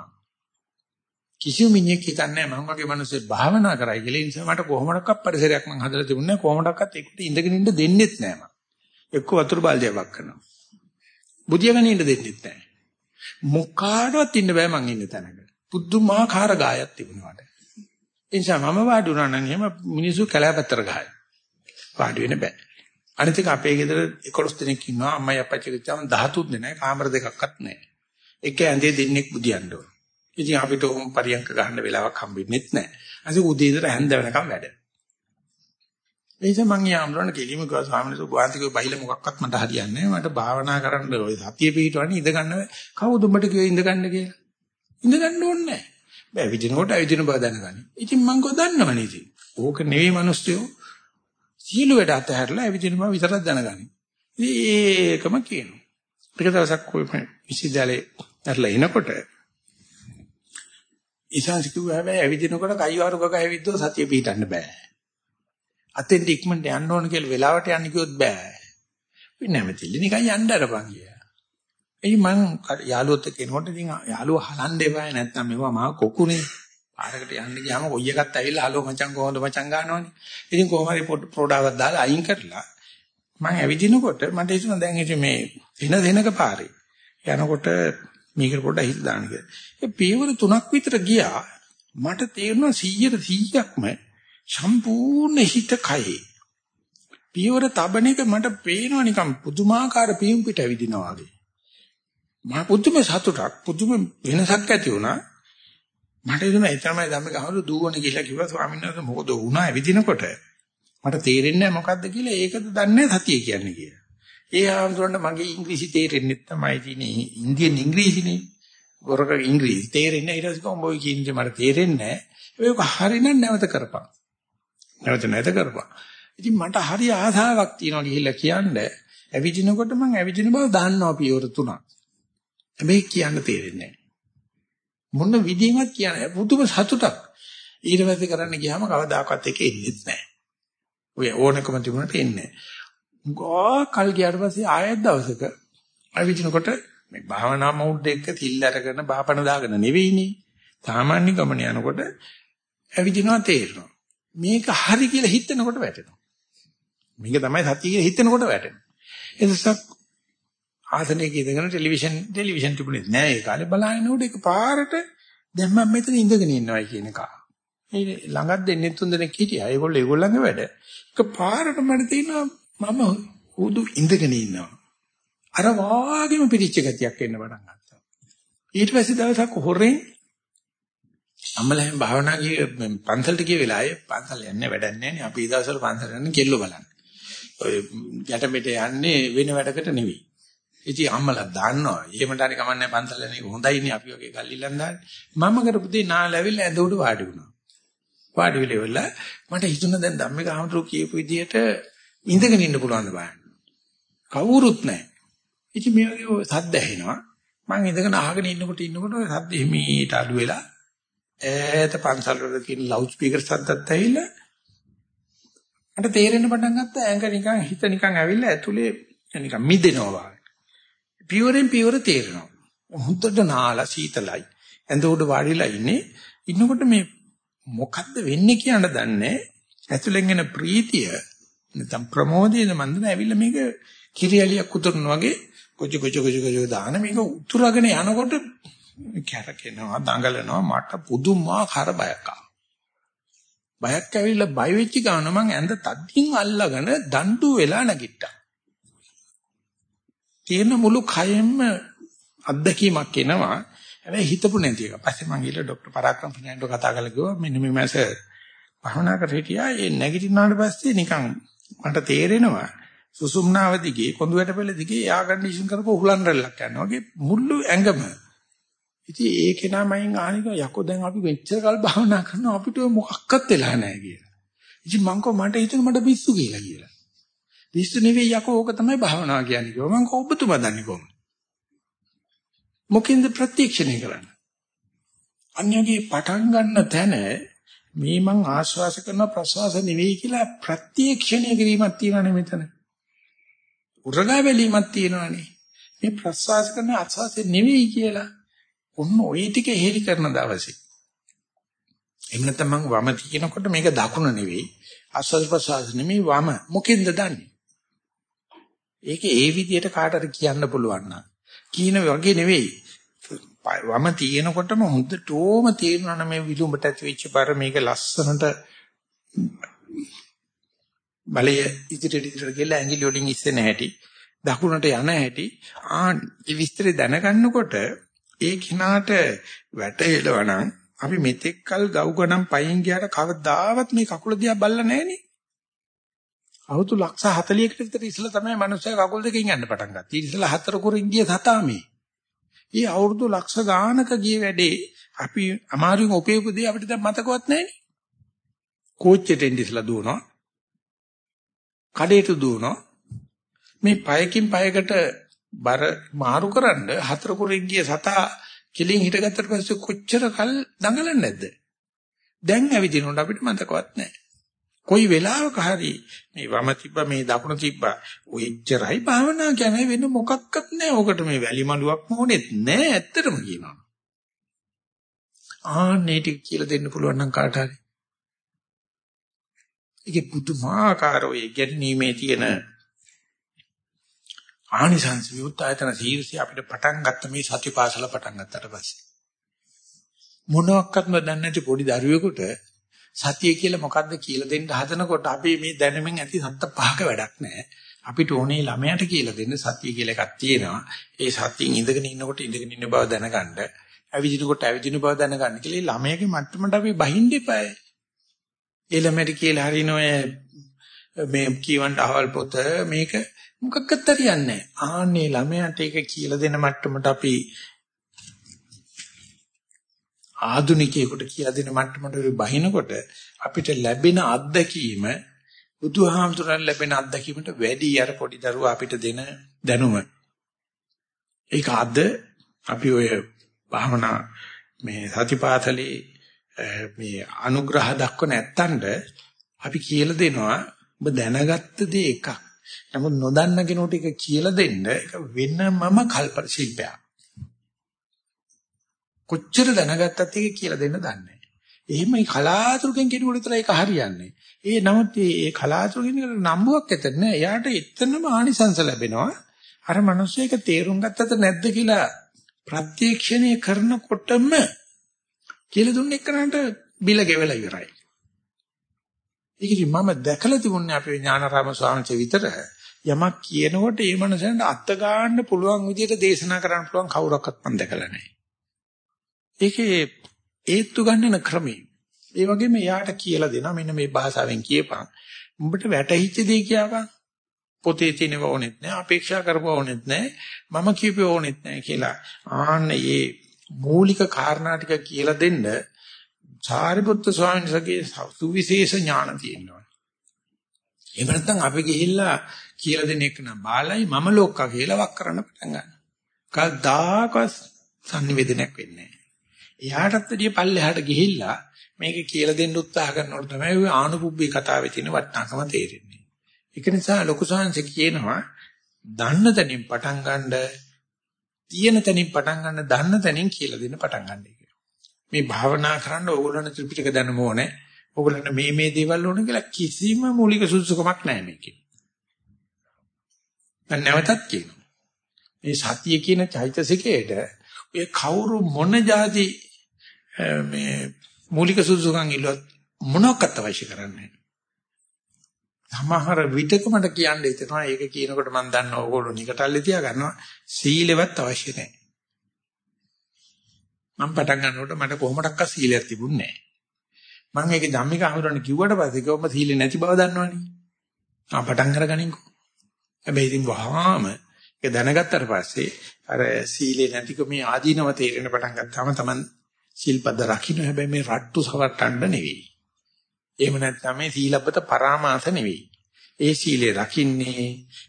කිසිම මිනිහෙක් හිතන්නේ මම වගේ මිනිස්සු භාවනා කරයි කියලා ඒ නිසා මට කොහොමඩක්වත් පරිසරයක් මම හදලා තිබුණේ කොහොමඩක්වත් ඒකට ඉඳගෙන ඉන්න දෙන්නෙත් නෑ මම. එක්ක වතුර බාල්දියක් වක් කරනවා. බුදියාගෙන ඉන්න දෙන්නෙත් නෑ. මොකාටවත් ඉන්න බෑ මං ඉන්න තැනක. පුදුමාකාර ගායක් තිබුණාට. ඒ නිසා මම වාඩි වුණා නම් එහෙම මිනිස්සු කැලෑපැත්තට ගහයි. වාඩි වෙන්න බෑ. අනිත් එක අපේ ගෙදර 11 දෙනෙක් ඉන්නවා අම්මයි අප්පච්චි කිව්වම 13 දෙනෙක් කාමර දෙකක්වත් නැහැ. එක ඇඳේ දෙන්නෙක් බුදියන්න ඕන. ඉතින් අපිට උම් පරියන්ක ගන්න වෙලාවක් හම්බෙන්නේත් නැහැ. අද උදේ ඉඳලා හැන්ද වෙනකම් වැඩ. ඒ නිසා මං යාම්රණ කෙලිම ගා ස්වාමීන් වහන්සේ වාන්තිකෝ බයිල මොකක්වත් මට හරියන්නේ නැහැ. මට භාවනා කරන්න ඔය සතිය පිටවන්නේ ඉඳ ගන්න කවුද උඹට කිව්වේ ඉඳ ගන්න කියලා. ඉඳ ගන්න ඕනේ නැහැ. බෑ විදිනකොට ඇවිදින බව දැනගනි. ඉතින් මං කො දන්නවනේ ඉතින්. ඕක නෙවෙයි මිනිස්සුયો. සීල වැඩ අතහැරලා ඇවිදින බව විතරක් දැනගනි. ඒකම කියනවා. ටික දවසක් කොයි විශ්වවිද්‍යාලේ ඇරලා එනකොට ඉසාන්සි කිව්වා හැබැයි ඇවිදිනකොට කයිවාරු ගග ඇවිද්දෝ සතිය පිටන්න බෑ. අතෙන් ඉක්මනට යන්න ඕන කියලා වෙලාවට යන්න කිව්වොත් බෑ. වෙන්නේ නැමෙතිලි නිකන් යන්න අරපන් කියලා. එයි මං යාළුවොත් එක්ක එනකොට ඉතින් යාළුවා හලන්න එපායි නැත්තම් මේවා මහා කොකුනේ. පාරකට යන්න ගියාම කොයි එකත් ඇවිල්ලා හලෝ මචං කොහොමද මචං ගන්නවනේ. ඉතින් කොහොම හරි පොඩාවක් දාලා අයින් කරලා මං ඇවිදිනකොට මට හිතුණා දැන් ඉතින් මේ එන දෙනක පාරේ යනකොට මේකට පොඩ්ඩක් හිත දාන්න කියලා. ඒ පියවර තුනක් විතර ගියා මට තේරුණා 100ට 100ක්ම සම්පූර්ණ හිත කයේ. පියවර තබන එක මට පේනවා නිකන් පුදුමාකාර පියුම් පිට ඇවිදිනවා වගේ. මම පුදුම සතුටක් පුදුම වෙනසක් ඇති වුණා. මට හිතුණා ඒ තමයි ධම්මික අහවලු දුවන කියලා කිව්වා ස්වාමීන් වහන්සේ මොකද වුණා ඇවිදිනකොට මට තේරෙන්නේ නැහැ මොකද්ද කියලා ඒකද දන්නේ සතිය කියන්නේ කියලා. ඒ ආම්තුරන්ට මගේ ඉංග්‍රීසි තේරෙන්නේ තමයි තියෙන්නේ ඉන්දියන් ඉංග්‍රීසිනේ. ගොරක ඉංග්‍රීසි තේරෙන්නේ ඊට පස්සේ කොම්බෝ කියන්නේ මට තේරෙන්නේ නැහැ. ඒක හරිනම් නැවත කරපන්. නැවත නැවත කරපන්. ඉතින් මට හරි ආසාවක් තියෙනවා ගිහිල්ලා කියන්නේ. ඇවිදිනකොට මම ඇවිදින බව දන්නවා පියවර තුනක්. හැබැයි කියන්න තේරෙන්නේ නැහැ. මොන විදිහවත් කියන්නේ පුදුම සතුටක්. ඊට පස්සේ කරන්න ගියාම කවදාකවත් එක එන්නේ නැහැ. ඔය ඕනකම තිබුණාට එන්නේ නැහැ. ගෝ කල් ගියාට පස්සේ ආයෙත් දවසක අවිචිනකොට මේ භාවනා මෞඩ් එක තිල් අරගෙන බාපණ දාගෙන නෙවෙයිනේ. සාමාන්‍ය ගමන යනකොට ඇවිදිනවා තේරෙනවා. මේක හරි කියලා හිතනකොට වැටෙනවා. මේක තමයි සතිය කියලා හිතනකොට වැටෙනවා. එතසක් ආසනයක ඉඳගෙන ටෙලිවිෂන් ටෙලිවිෂන් තිබුණේ නෑ ඒ කාලේ බලහිනකොට ඒක පාරට දැන් මම මෙතන ඉඳගෙන ඉන්නවයි කියන එක. ඒ ළඟත් දෙන්නේ තුන් දෙනෙක් හිටියා. ඒගොල්ලෝ ඒගොල්ලන්ගේ වැඩ. ඒක පාරට මට තියෙනවා මම උදු ඉඳගෙන ඉන්නවා. අර වාගේම පිටිච්ච ගතියක් එන්න පටන් ගත්තා. ඊට පස්සේ දවසක් හොරෙන් අම්මලා එහෙම භාවනා ගිය පන්සලට ගිය වෙලාවේ පන්සල යන්නේ වැඩක් නැහැ නේ. අපි ඒ දවස්වල පන්සල යන්නේ කෙල්ල බලන්න. ඔය යට මෙට යන්නේ වෙන වැඩකට නෙවෙයි. ඉතින් අම්මලා දන්නවා. එහෙමට හරි කමන්නේ පන්සල යන්නේ හොඳයිනේ අපි වගේ ගල්ලිලන් දාන්නේ. මම කරපු දේ නාලැවිල්ල ඇඳ උඩ වාඩි වුණා. වාඩි වෙලා මට හිතුණා දැන් ධම්මික ආමතුරු කියපු විදිහට ඉඳගෙන ඉන්න පුළුවන් බලන්න. කවුරුත් නැහැ. ඉතින් මේ වගේ සද්ද ඇහෙනවා. මම ඉඳගෙන අහගෙන ඉන්නකොට ඉන්නකොට ඔය සද්ද හිමීට අඩු වෙලා ඈත පන්සල් වල තියෙන ලවුඩ් ස්පීකර් සද්දත් ඇවිල්ලා මට තේරෙන්න පටන් ගත්තා ඇඟ නිකන් හිත නිකන් ඇවිල්ලා ඇතුලේ නිකන් මිදෙනවා වගේ. පියවරෙන් පියවර තේරෙනවා. හුද්දට නාලා සීතලයි. ඇඳ උඩ වාඩිලා ඉන්නේ. ඉන්නකොට මේ මොකද්ද වෙන්නේ කියන දන්නේ ඇතුලෙන් එන ප්‍රීතිය නැත්නම් ප්‍රමෝදයද මන්ද ඇවිල්ලා මේක කිරියලියක් උතුරන වගේ කොචි කොචි කොචි කොචි දාන මේක උතුරගෙන යනකොට කැරකෙනවා දඟලනවා මට පුදුමාකාර බයක් ආවා බයක් ඇවිල්ලා බය වෙච්ච ගමන් මං ඇඳ තද්දින් අල්ලගෙන දඬු වෙලා නැගිට්ටා තියෙන මුළු කයෙම අත්දැකීමක් එනවා. හැබැයි හිතපු නැති එක. පස්සේ මම ගිහලා ડોක්ටර් පරාක්‍රම ෆිනෑන්ඩෝ කතා කරලා කිව්වා මෙන්න මේ මාස භවනා කර හිටියා. ඒ නැගිටිනාට පස්සේ නිකන් මට තේරෙනවා සුසුම්නාව දිගේ කොඳුයට පෙළ දිගේ එයා කන්ඩිෂන් කරපු හුලන් රැල්ලක් යනවා වගේ මුළු ඇඟම. ඉතින් ඒකේ නමයින් ආනික යකෝ දැන් අපි මෙච්චර කල් භවනා කරනවා අපිට මොකක්වත් වෙලා නැහැ කියලා. ඉතින් මං කෝ මට හිතුණා මට පිස්සු කියලා කියලා. පිස්සු නෙවෙයි යකෝ ඕක තමයි භවනා කියන්නේ කිව්වා. මං කව ඔබතුමා දන්නේ කොහොමද? මොකෙන්ද ප්‍රත්‍යක්ෂණය කරන්නේ? අන්‍යගේ පටන් ගන්න තැන මේ මං ආශ්වාස කරන ප්‍රශ්වාස නෙවෙයි කියලා ප්‍රත්‍යක්ෂණය කිරීමක් තියෙනනේ මෙතන. උරගා බැලීමක් තියෙනවානේ. මේ ප්‍රශ්වාස කරන ආශ්වාස නෙවෙයි කියලා. ඔන්න ওই ටික හේලි කරන දවසේ. එහෙම නැත්නම් මං වම තියනකොට මේක දකුණ නෙවෙයි. ආශ්වාස ප්‍රශ්වාස නෙවෙයි වම. මොකෙන්ද දන්නේ? ඒක ඒ විදිහට කාටද කියන්න පුළුවන් නම් කීන වගේ නෙවෙයි. වම තියෙනකොටම හොඳටම තේරෙනවා මේ විලුඹට ඇති වෙච්ච බර මේක ලස්සනට බලය ඉදිරියට ඉදිරියට ගිහලා ඇඟිලි වලින් ඉස්සෙන හැටි දකුණට යන හැටි ආ මේ විස්තරය දැනගන්නකොට ඒ කිනාට වැටහෙලවනම් අපි මෙතෙක් කල් ගව් ගණන් පයින් ගියාට කවදාවත් මේ කකුල දිහා බල්ලා නැහනේ අවුරුදු ලක්ෂ 40කට විතර ඉස්සලා තමයි මිනිස්සයා කකුල් දෙකෙන් යන්න පටන් ගත්තේ. ඊට ඉස්සලා හතර කුරින් ගිය සතා මේ. ඊ අවුරුදු ලක්ෂ ගානක ගිය වැඩේ අපි අමාරුවෙන් උපයපු දේ අපිට දැන් මතකවත් නැහැනේ. කෝච්චියට එන්න ඉස්සලා දුවනවා. කඩේට දුවනවා. මේ පයකින් පයකට බර මාරු කරන්න හතර කුරින් ගිය සතා කෙලින් හිටගත්තට පස්සේ කොච්චර කල් දඟලන්නේ නැද්ද? දැන් ඇවිදිනකොට අපිට මතකවත් නැහැ. කොයි වෙලාවක හරි මේ වම තිබ්බ මේ දකුණ තිබ්බ ඔයච්චරයි භාවනා කියන්නේ වෙන මොකක්වත් නැහැ. ඔකට මේ වැලි මලුවක් මොනෙත් නැහැ ඇත්තටම කියනවා. ආන්නේ ටික කියලා දෙන්න පුළුවන් නම් කාට හරි. ඒකේ පුදුමාකාර ඔය ගැටීමේ තියෙන ආනිසංස විඋත්යතන සීර්ෂය අපිට පටන් ගත්ත මේ සතිපාසල පටන් ගත්තට පස්සේ මොනක්වත්ම දන්නේ නැති පොඩි දරුවෙකුට සතිය කියලා මොකද්ද කියලා දෙන්න හදනකොට අපි මේ දැනුමින් ඇති සත්ත පහක වැඩක් නැහැ. අපිට ඕනේ ළමයට කියලා දෙන්න සතිය කියලා එකක් තියෙනවා. ඒ සතියෙන් ඉඳගෙන ඉන්නකොට ඉඳගෙන ඉන්න බව දැනගන්න. ඇවිදිනකොට ඇවිදින බව දැනගන්න කියලා ළමයාගේ මට්ටමට අපි බහින්න එපායි. ඒ ළමයට කියලා හරිනොය මේ කියවන්න අහවල් පොත මේක මොකක්වත් හරියන්නේ නැහැ. ආන්නේ ළමයාට ඒක කියලා දෙන මට්ටමට අපි ආදුනිකයෙකුට කියලා දෙන මට්ටමට බහිනකොට අපිට ලැබෙන අත්දැකීම බුදුහාමුදුරන් ලැබෙන අත්දැකීමට වැඩි අර පොඩි දරුවා අපිට දෙන දැනුම. ඒක අද අපි ඔය භාවනා මේ සතිපාතලේ මේ අනුග්‍රහ දක්ව නැත්තඳ අපි කියලා දෙනවා ඔබ දැනගත්ත දේ එකක්. නමුත් නොදන්න කෙනෙකුට ඒක කියලා දෙන්න ඒක වෙනමම කල්ප ශිල්පයක්. කොච්චර දැනගත්තත් ඒක කියලා දෙන්න දන්නේ නැහැ. එහෙමයි කලාතුරකින් කෙනෙකුට විතර ඒක හරියන්නේ. ඒ නමුත් මේ කලාතුරකින් නම්බුවක් ඇතර නෑ. එයාට එතනම ආනිසංස ලැබෙනවා. අර මිනිස්සු ඒක තේරුම් ගත්තද නැද්ද කියලා ප්‍රත්‍යක්ෂණය කරනකොටම කියලා දුන්නේ එක්කනට බිල ගෙවලා ඉවරයි. ඒකදි මම දැකලා තිබුණේ අපේ ඥානාරාම ස්වාමීන් විතර යමක් කියනකොට ඒ මනසෙන්ට අත් ගන්න පුළුවන් විදිහට දේශනා කරන්න පුළුවන් කවුරක්වත් මම දැකලා නැහැ. ඒකේ ඒත්තු ගන්නන ක්‍රමේ. ඒ වගේම එයාට කියලා දෙනවා මෙන්න මේ භාෂාවෙන් කියපන්. උඹට වැටහිච්ච දේ කියපන්. පොතේ තියෙනව ඕනෙත් නැහැ, අපේක්ෂා කරපුව ඕනෙත් නැහැ, මම කියපුව ඕනෙත් නැහැ කියලා. ආන්න මේ මූලික කාරණා ටික කියලා දෙන්න සාරිපුත්තු ස්වාමීන් වහන්සේගේ සුවිශේෂ ඥාන තියෙනවා. එහෙම නැත්නම් අපි ගිහිල්ලා කියලා දෙන එක නම් බාලයි මම ලෝක්කා කියලා වක් කරන්න පටන් ගන්නවා. කවදාකවත් sannivedanayak වෙන්නේ නැහැ. එයාටත් වැඩිය පල්ලෙහාට ගිහිල්ලා මේක කියලා දෙන්න උත්සාහ කරනකොට තමයි ඔය ආනුපුබ්බේ කතාවේ තියෙන වටිනාකම තේරෙන්නේ. ඒක නිසා ලොකු සංහස කියනවා දන්න තැනින් පටන් ගන්න තියෙන තැනින් පටන් ගන්න දන්න තැනින් කියලා දෙන්න පටන් ගන්න කියලා. මේ භාවනා කරන්න ඕගොල්ලන් ත්‍රිපිටක දැනම ඕනේ. ඕගොල්ලන්ට මේ මේ දේවල් ඕනේ කියලා කිසිම මූලික සුසුකමක් නැහැ මේකේ. මම නැවතත් කියනවා. මේ සතිය කියන චෛතසිකයේට ඔය කවුරු මොන જાති මේ මූලික සුසුකම් ඉල්ලුවත් මොනක්වත් අවශ්‍ය කරන්නේ සමහර විටක මට කියන්න හිතෙනවා ඒක කියනකොට මම දන්නවා ඕගොල්ලෝ නිකටල්ලේ තියා ගන්නවා සීලෙවත් අවශ්‍ය නැහැ. මම පටන් ගන්නකොට මට කොහොමඩක්වත් සීලයක් තිබුණේ නැහැ. මම මේක ධම්මික අහුරන්න කිව්වට පස්සේ කොහොම සීලේ නැති බව දන්නවනේ. ආ පටන් අරගනින්කෝ. හැබැයි ඉතින් වහාම ඒක දැනගත්තට පස්සේ අර සීලේ නැතිකමේ ආදීනව තේරෙන පටන් ගත්තාම තමයි සිල්පද රකින්න හැබැයි මේ රට්ටු සවට්ටන්න නෙවෙයි. එහෙම නැත්නම් මේ සීලබ්බත පරාමාස නෙවෙයි. ඒ සීලේ රකින්නේ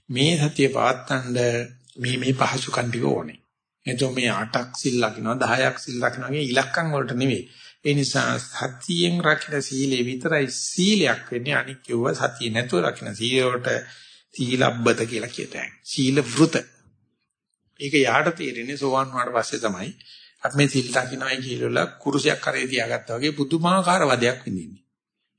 මේ සතිය පවත්තන්න මේ මේ පහසුකම් ටික ඕනේ. එතකොට මේ 8ක් සිල් ලකිනවා 10ක් සිල් ලකිනවා වගේ ඉලක්කම් වලට නෙවෙයි. ඒ නිසා සතියෙන් රකින්න සීලේ විතරයි සීලයක් වෙන්නේ අනික් කිව්ව සතිය නැතුව රකින්න සීලයට සීලබ්බත කියලා කියතයි. සීල වෘත. ඒක යාට තේරෙන්නේ සෝවන් වුණාට පස්සේ තමයි අපි මේ සිල් රකින්නයි කියලා කුරුසයක් කරේ තියාගත්තා වගේ පුදුමාකාර වදයක් විඳින්නේ.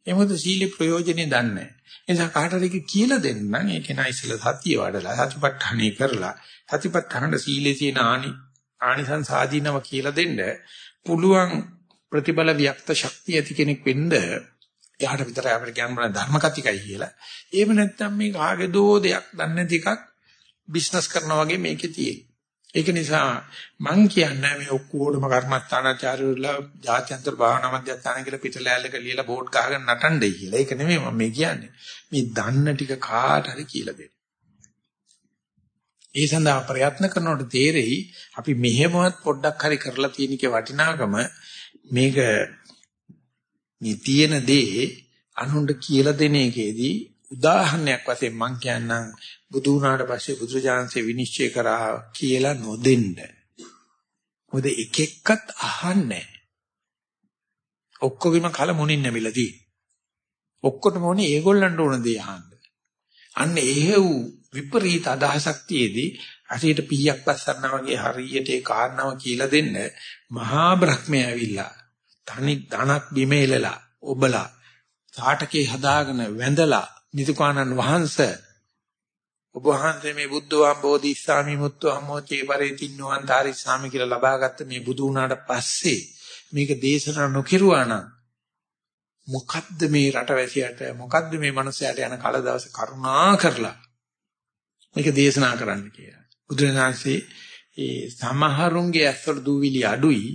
ඒ මොකද සීලේ ප්‍රයෝජනේ දන්නේ නැහැ. ඒ නිසා කාටද කියලා දෙන්න නම් ඒක නයි ඉස්සල සතිය වඩලා සතිපට්ඨානේ කරලා සතිපට්ඨානට සීලේ තියෙන ආනි ආනිසංස ආදීනව කියලා දෙන්න පුළුවන් ප්‍රතිබල වික්ත ශක්තිය ඇති කෙනෙක් වෙන්න එයාට විතරයි අපිට කියන්න ධර්ම කතිකයි කියලා. එහෙම නැත්නම් මේ කාගේ දෝ දෙයක් දන්නේ නැති එකක් බිස්නස් කරනවා වගේ මේකේ තියෙන්නේ. ඒක නිසා මං කියන්නේ මේ ඔක්කොටම කර්මස්ථානාචාර්යවරුලා ජාත්‍යන්තර භාවනා මධ්‍යස්ථාන කියලා පිටලෑල්ලක ලියලා බෝඩ් ගහගෙන නටන්නේ කියලා. ඒක නෙමෙයි මම මේ කියන්නේ. මේ දන්න ටික කාට හරි කියලා දෙන්න. ඒ සඳහා ප්‍රයත්න කරනකොට තේරෙයි අපි මෙහෙමවත් පොඩ්ඩක් හරි කරලා තියෙනකේ වටිනාකම මේක මේ තියෙන දේ අනුන්ට කියලා දෙන එකේදී උදාහරණයක් වශයෙන් මම කියන්නම් බුදු වුණාට පස්සේ බුදුරජාණන්සේ විනිශ්චය කරා කියලා නොදෙන්න. මොකද එක එක්කත් අහන්නේ ඔක්කොගෙම කල මොනින් නැමිලා තියෙන්නේ. ඔක්කොටම ඕනේ ඒගොල්ලන්ට ඕන දේ අහන්න. අන්න එහෙව් විපරීත අදහසක් තියේදී අසියට පීයක් පස්සන්නා වගේ හරියට ඒ කාරණාව කියලා දෙන්න මහා බ්‍රහ්මයා ඇවිල්ලා තනි ධනක් බිම එලලා ඔබලා සාටකේ හදාගෙන වැඳලා නිතුකානන් වහන්සේ ඔබ වහන්සේ මේ බුද්ධ වම්බෝධි ඉස්සාමි මුත්තු අම්මෝචේ පරිතින්නෝ අන්තාරි සාමි කියලා ලබාගත්ත මේ බුදු වුණාට පස්සේ මේක දේශනා නොකිරුවා නම් මොකද්ද මේ රටවැසියට මොකද්ද මේ මනුස්සයාට යන කල දවස කරුණා කරලා මේක දේශනා කරන්න කියලා. බුදුරජාණන්සේ ඒ සමහරුන්ගේ ඇස්වල දූවිලි අඩුයි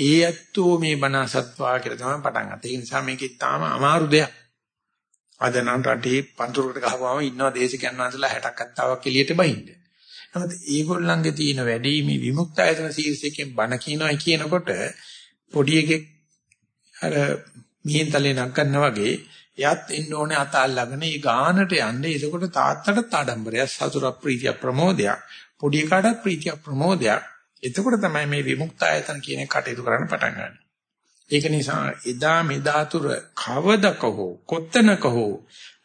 ඒ ඇත්තෝ මේ බනසත්වා කියලා තමයි පටන් ගත්තේ. ඒ නිසා මේක ඉතාම අමාරු දෙයක්. අද නම් රටේ පන්තුරකට ගහපුවම ඉන්නවා දේශකයන් වහන්සේලා 60ක් 70ක් එළියට බහින්න. නමුත් ඒගොල්ලන්ගේ තියෙන වැඩි මේ විමුක්ත ආයතන ශීර්ෂයෙන් බණ කියනවා කියනකොට පොඩි එකෙක් අර මිහින් තලේ නක් ගන්නා වගේ එයත් එන්න ඕනේ අත අල්ලගෙන ඒ ගානට යන්නේ. එතකොට තාත්තටත් ආඩම්බරයක්, සතුටක්, ප්‍රීතියක්, ප්‍රමෝදයක්, පොඩි එකාටත් ප්‍රීතියක්, ප්‍රමෝදයක්. එතකොට තමයි මේ විමුක්ත ආයතන කියන එක කටයුතු කරන්න පටන් ගන්න. ඒක නිසා එදා මෙදා තුර කවදක හෝ කොත්තනක හෝ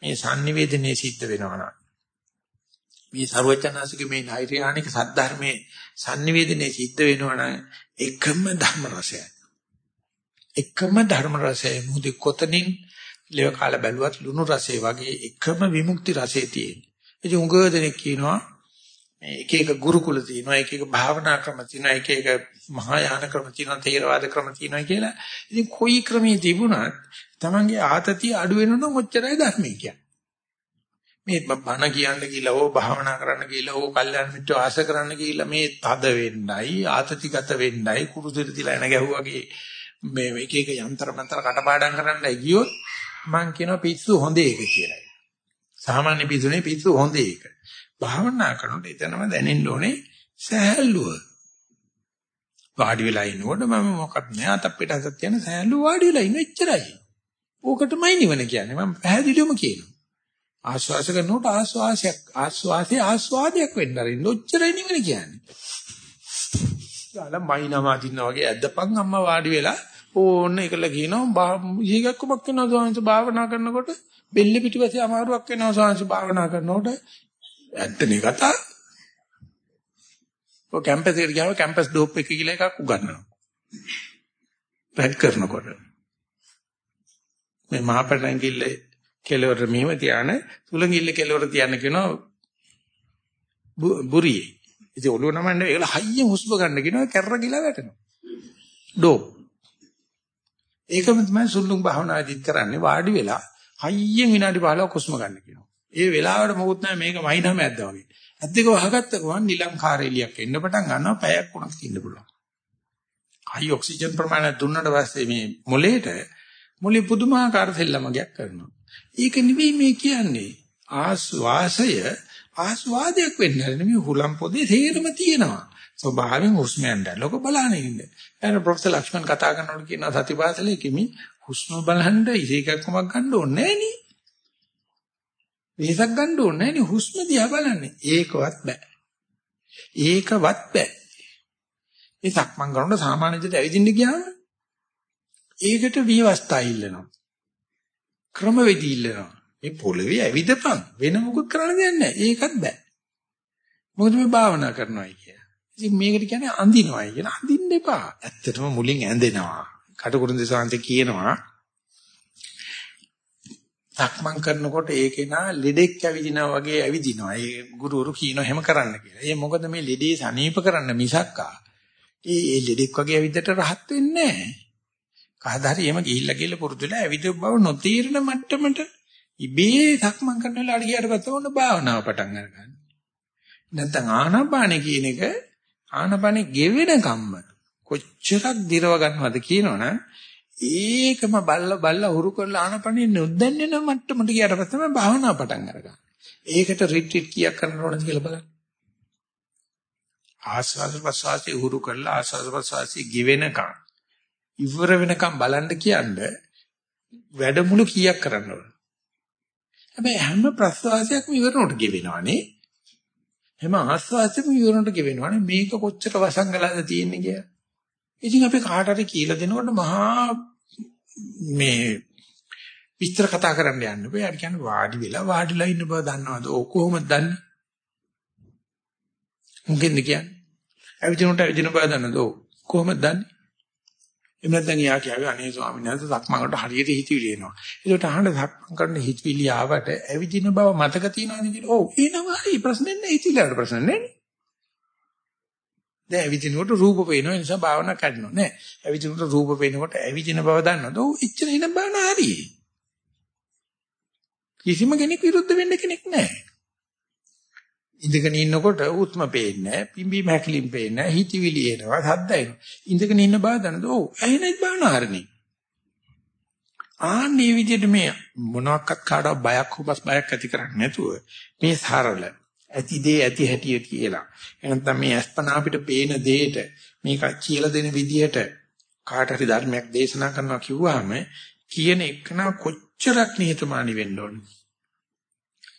මේ sannivedanaya සිද්ධ වෙනවා නම් මේ ਸਰවචනාසික මේ නෛර්යානික සද්ධර්මයේ sannivedanaya සිද්ධ වෙනවා නම් එකම ධර්ම රසයයි. එකම ධර්ම රසය මොකද කොතනින් ලෙව කාලා බැලුවත් ලුණු රසය වගේ එකම විමුක්ති රසය තියෙන. ඉතින් උගව දෙනෙක් කියනවා මේ එක එක ගුරුකුල තියෙනවා එක එක භාවනා ක්‍රම තියෙනවා එක එක මහායාන ක්‍රම තියෙනවා තේරවාද ක්‍රම තියෙනවා කියලා. ඉතින් කොයි ක්‍රමයේ තිබුණත් Tamange ආතතිය අඩු වෙනවනම් ඔච්චරයි ධර්මයේ කියන්නේ. මේ බණ කියන්න කියලා හෝ භාවනා කරන්න කියලා හෝ කල්යනා මිත්‍ර ආශ කරන්න කියලා මේ තද වෙන්නයි ආතතිගත වෙන්නයි කුරුසෙට තියලා එන ගැහුවාගේ මේ එක එක යන්ත්‍ර මන්ත්‍ර කටපාඩම් කරන්නයි ගියොත් මං කියනවා පිස්සු හොඳ එක කියලා. සාමාන්‍ය පිස්සුනේ පිස්සු හොඳ එක. භාවනා කරනකොට එතනම දැනෙන්න ඕනේ සහැල්ලුව. වාඩි වෙලා ඉනකොට මම මොකක්ද නෑ අතප්පෙට අතත් යන සහැල්ලුව වාඩි වෙලා ඉන්න එච්චරයි. ඕකටමයි නිවන කියන්නේ. මම පැහැදිලිවම කියනවා. ආස්වාස කරනකොට ආස්වාසයක් ආස්වාසේ ආස්වාදයක් වෙන්න අරින්න ඔච්චරයි නිවන කියන්නේ. යාලා මයින්ම අදින්නා වගේ ඇද්දපන් අම්මා වාඩි වෙලා ඕන්න ඒකල කියනවා ඊගක්කමක් වෙනවා සෝංශ භාවනා කරනකොට බෙල්ල පිටිපස්සේ අමාරුවක් වෙනවා සෝංශ භාවනා කරනකොට ඇත්තනේ කතා. ඔය කැම්පස් එකට ගියාම කැම්පස් ඩෝප් එක කියලා එකක් උගන්වනවා. පැක් කරනකොට. මේ මහපටන් කිල්ලේ කෙලවර මෙහෙම තියාන තුලඟිල්ල කෙලවර තියන්න කියනවා බුරියේ. ඉතින් ඔළුව නමන්නේ ඒගොල්ල හයියෙන් හුස්ම ගන්න කියනවා කැරර ගිලා වැටෙනවා. ඩෝප්. ඒකම තමයි සුල්ලුම් භාවනාදිත් කරන්නේ වාඩි වෙලා හයියෙන් විනාඩි 15ක් හුස්ම ගන්න කියනවා. ඒ වෙලාවට මොකුත් නැහැ මේක මයින්හම ඇද්දා වගේ. ඇද්දක වහගත්ත ගමන් නිලංකාර එලියක් එන්න පටන් ගන්නවා පැයක් වුණත් ඉන්න පුළුවන්. හයි ඔක්සිජන් ප්‍රමාණය දුන්නට පස්සේ මේ මොලේට මොලේ පුදුමාකාර සෙල්ලමක් කරනවා. ඒක නෙවෙයි මේ කියන්නේ. ආස්වාසය ආස්වාදයක් වෙන්න නෙමෙයි හුලම් පොදේ තේරම තියෙනවා. ස්වභාවයෙන් හුස්ම යන්න ලොක බලන්න ඉන්න. එන ප්‍රොෆෙසර් ලක්ෂ්මන් කතා කරනකොට කියනවා සතිපාසලේ කිමි හුස්ම බලන්න ඉසේකක්මක් ගන්න ඕනේ නෑනේ. වෙහසක් ගන්න ඕනේ නෑනේ හුස්ම දිහා බලන්නේ. ඒකවත් බෑ. ඒකවත් බෑ. ඒ සක්මන් කරනකොට සාමාන්‍ය විදිහට ඇවිදින්න ගියාම ඒකට විවස්ථා ඉල්ලනවා. ක්‍රමවේදී ඉල්ලනවා. මේ පොළවේ ඇවිදපන් වෙන මොකුත් කරන්න දෙයක් නැහැ. ඒකත් බෑ. මොකද මේ භාවනා කරනවා කිය. ඉතින් මේකට කියන්නේ අඳිනවයි කියන අඳින්න එපා. ඇත්තටම මුලින් ඇඳෙනවා. කටුකුරුන් දෙසාන්තේ කියනවා සක්මන් කරනකොට ඒකේ නා ලෙඩෙක් ඇවිදිනා වගේ ඇවිදිනවා. ඒ ගුරුවරු කියනවා එහෙම කරන්න කියලා. ඒ මොකද මේ ලෙඩේ සනීප කරන්න මිසක්කා. ඒ ඒ ලෙඩෙක් වගේ ඇවිද්දට rahat වෙන්නේ නැහැ. කවදා හරි එහෙම ගිහිල්ලා ගිහලා පුරුදු වෙලා ඇවිදව බව නොතීරණ මට්ටමට ඉබේ සක්මන් කරන වෙලාවට ගියාට පස්සේ ඔන්න භාවනාව පටන් ගන්නවා. නැත්නම් ආනාපානෙ කියන එක ආනාපානෙ ගෙවෙන කම්ම කොච්චරක් දිරව ගන්නවද කියනවනම් ඒකම බල්ල බල්ල හුරු කරලා ආනපනිය නොදැන්නෙන මට්ටමට ගියාට පස්සේ තමයි භාවනා පටන් අරගන්නේ. ඒකට රිට්‍රීට් කීයක් කරන්න ඕනද කියලා බලන්න. ආස්වාද ප්‍රසවාසී හුරු කරලා ආස්වාද ප්‍රසවාසී ගෙවෙනකම් ඉවර වෙනකම් බලන්න කියන්නේ වැඩමුළු කීයක් කරන්න ඕන. හැබැයි හැම ප්‍රසවාසයක්ම ඉවරනට ගෙවෙනවනේ. හැම ආස්වාදයක්ම ඉවරනට ගෙවෙනවනේ. මේක කොච්චර වසංගලද තියෙන්නේ කියලා. ඉතින් අපි කාට හරි කියලා දෙනකොට මහා මේ විස්තර කතා කරන්න යන්න බෑ. අර කියන්නේ වාඩි වෙලා වාඩිලා ඉන්න බව දන්නවද? ඔය කොහොමද දන්නේ? මොකෙන්ද කියන්නේ? ඇවිදිනකොට ඇවිදින බව දන්නවද? ඔව්. කොහොමද දන්නේ? එහෙම නැත්නම් යා කියාවේ අනේ ස්වාමීන් වහන්සේ සක්මන්කට හරියට හිතවිලි එනවා. ඒකට අහන්න සක්මන් කරන හිතවිලි ආවට ඇවිදින බව මතක තියනවාද කියලා. ඔව් එනවා හරි ප්‍රශ්නේ නැහැ හිතවිලට ප්‍රශ්න නැහැ. දැන් ඇවිදිනකොට රූප පේනවා ඒ නිසා භාවනා කරනවා නෑ. ඇවිදිනකොට රූප පේනකොට ඇවිදින බව දන්නවද? ඔව් එච්චර ඉන්න භාවනා හරි. කිසිම කෙනෙක් විරුද්ධ වෙන්න කෙනෙක් නෑ. ඉඳගෙන ඉන්නකොට උත්ම පේන්නේ නැහැ, පිම්බීම හැකිලිම් පේන්නේ නැහැ, හිතවිලි එනවා, සද්ද එනවා. ඉඳගෙන ඉන්න බව දන්නද? ඔව්, ඇහෙනෙත් බානහරණේ. ආන්නේ විදිහට මේ මොනවාක්වත් කාටවත් බයක් හොබස් බයක් ඇති කරන්නේ නැතුව මේ සරල ඇති දේ ඇති හැටිය කියලා. එහෙනම් මේ අස්පනා අපිට පේන දෙයට මේක කියලා දෙන විදිහට කාට හරි ධර්මයක් දේශනා කරනවා කිව්වහම කියන එකන කොච්චරක් නිහතමානී වෙන්න ඕන.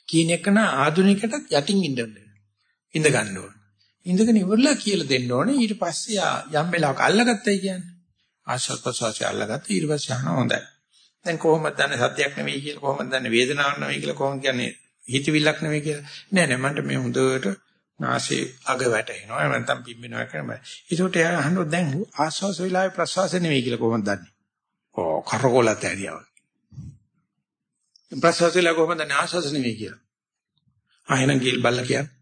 කියන එකන ආදුනිකටත් යටින් ඉන්න ඉඳ ගන්න ඕන. ඉඳගෙන ඉවරලා කියලා දෙන්න ඕනේ ඊට පස්සේ යම් වෙලාවක අල්ලගත්තයි කියන්නේ. ආශ්‍රත් ප්‍රසවාසය අල්ලගත්තා ඊට පස්සේ අහන හොඳයි. දැන් කොහොමද දන්නේ සත්‍යයක් නෙවෙයි කියලා කොහොමද දන්නේ වේදනාවක් නෙවෙයි කියලා කොහොමද කියන්නේ හිතවිල්ලක් නෙවෙයි කියලා. නෑ නෑ මන්ට මේ හොඳට නාසයේ අග වැටෙනවා. එහෙම නැත්නම් පිම්බෙනවා කරම. ඒකට එයා අහනවා දැන් ආස්වාස වෙලාවේ ප්‍රසවාස නෙවෙයි කියලා කොහොමද දන්නේ? ඕ කරකොලත් ඇරියව. ප්‍රසවාස වෙලාව කොහොමද දන්නේ ආස්වාස නෙවෙයි කියලා? ආයෙනම් ගිල් බල්ලා කියන්නේ.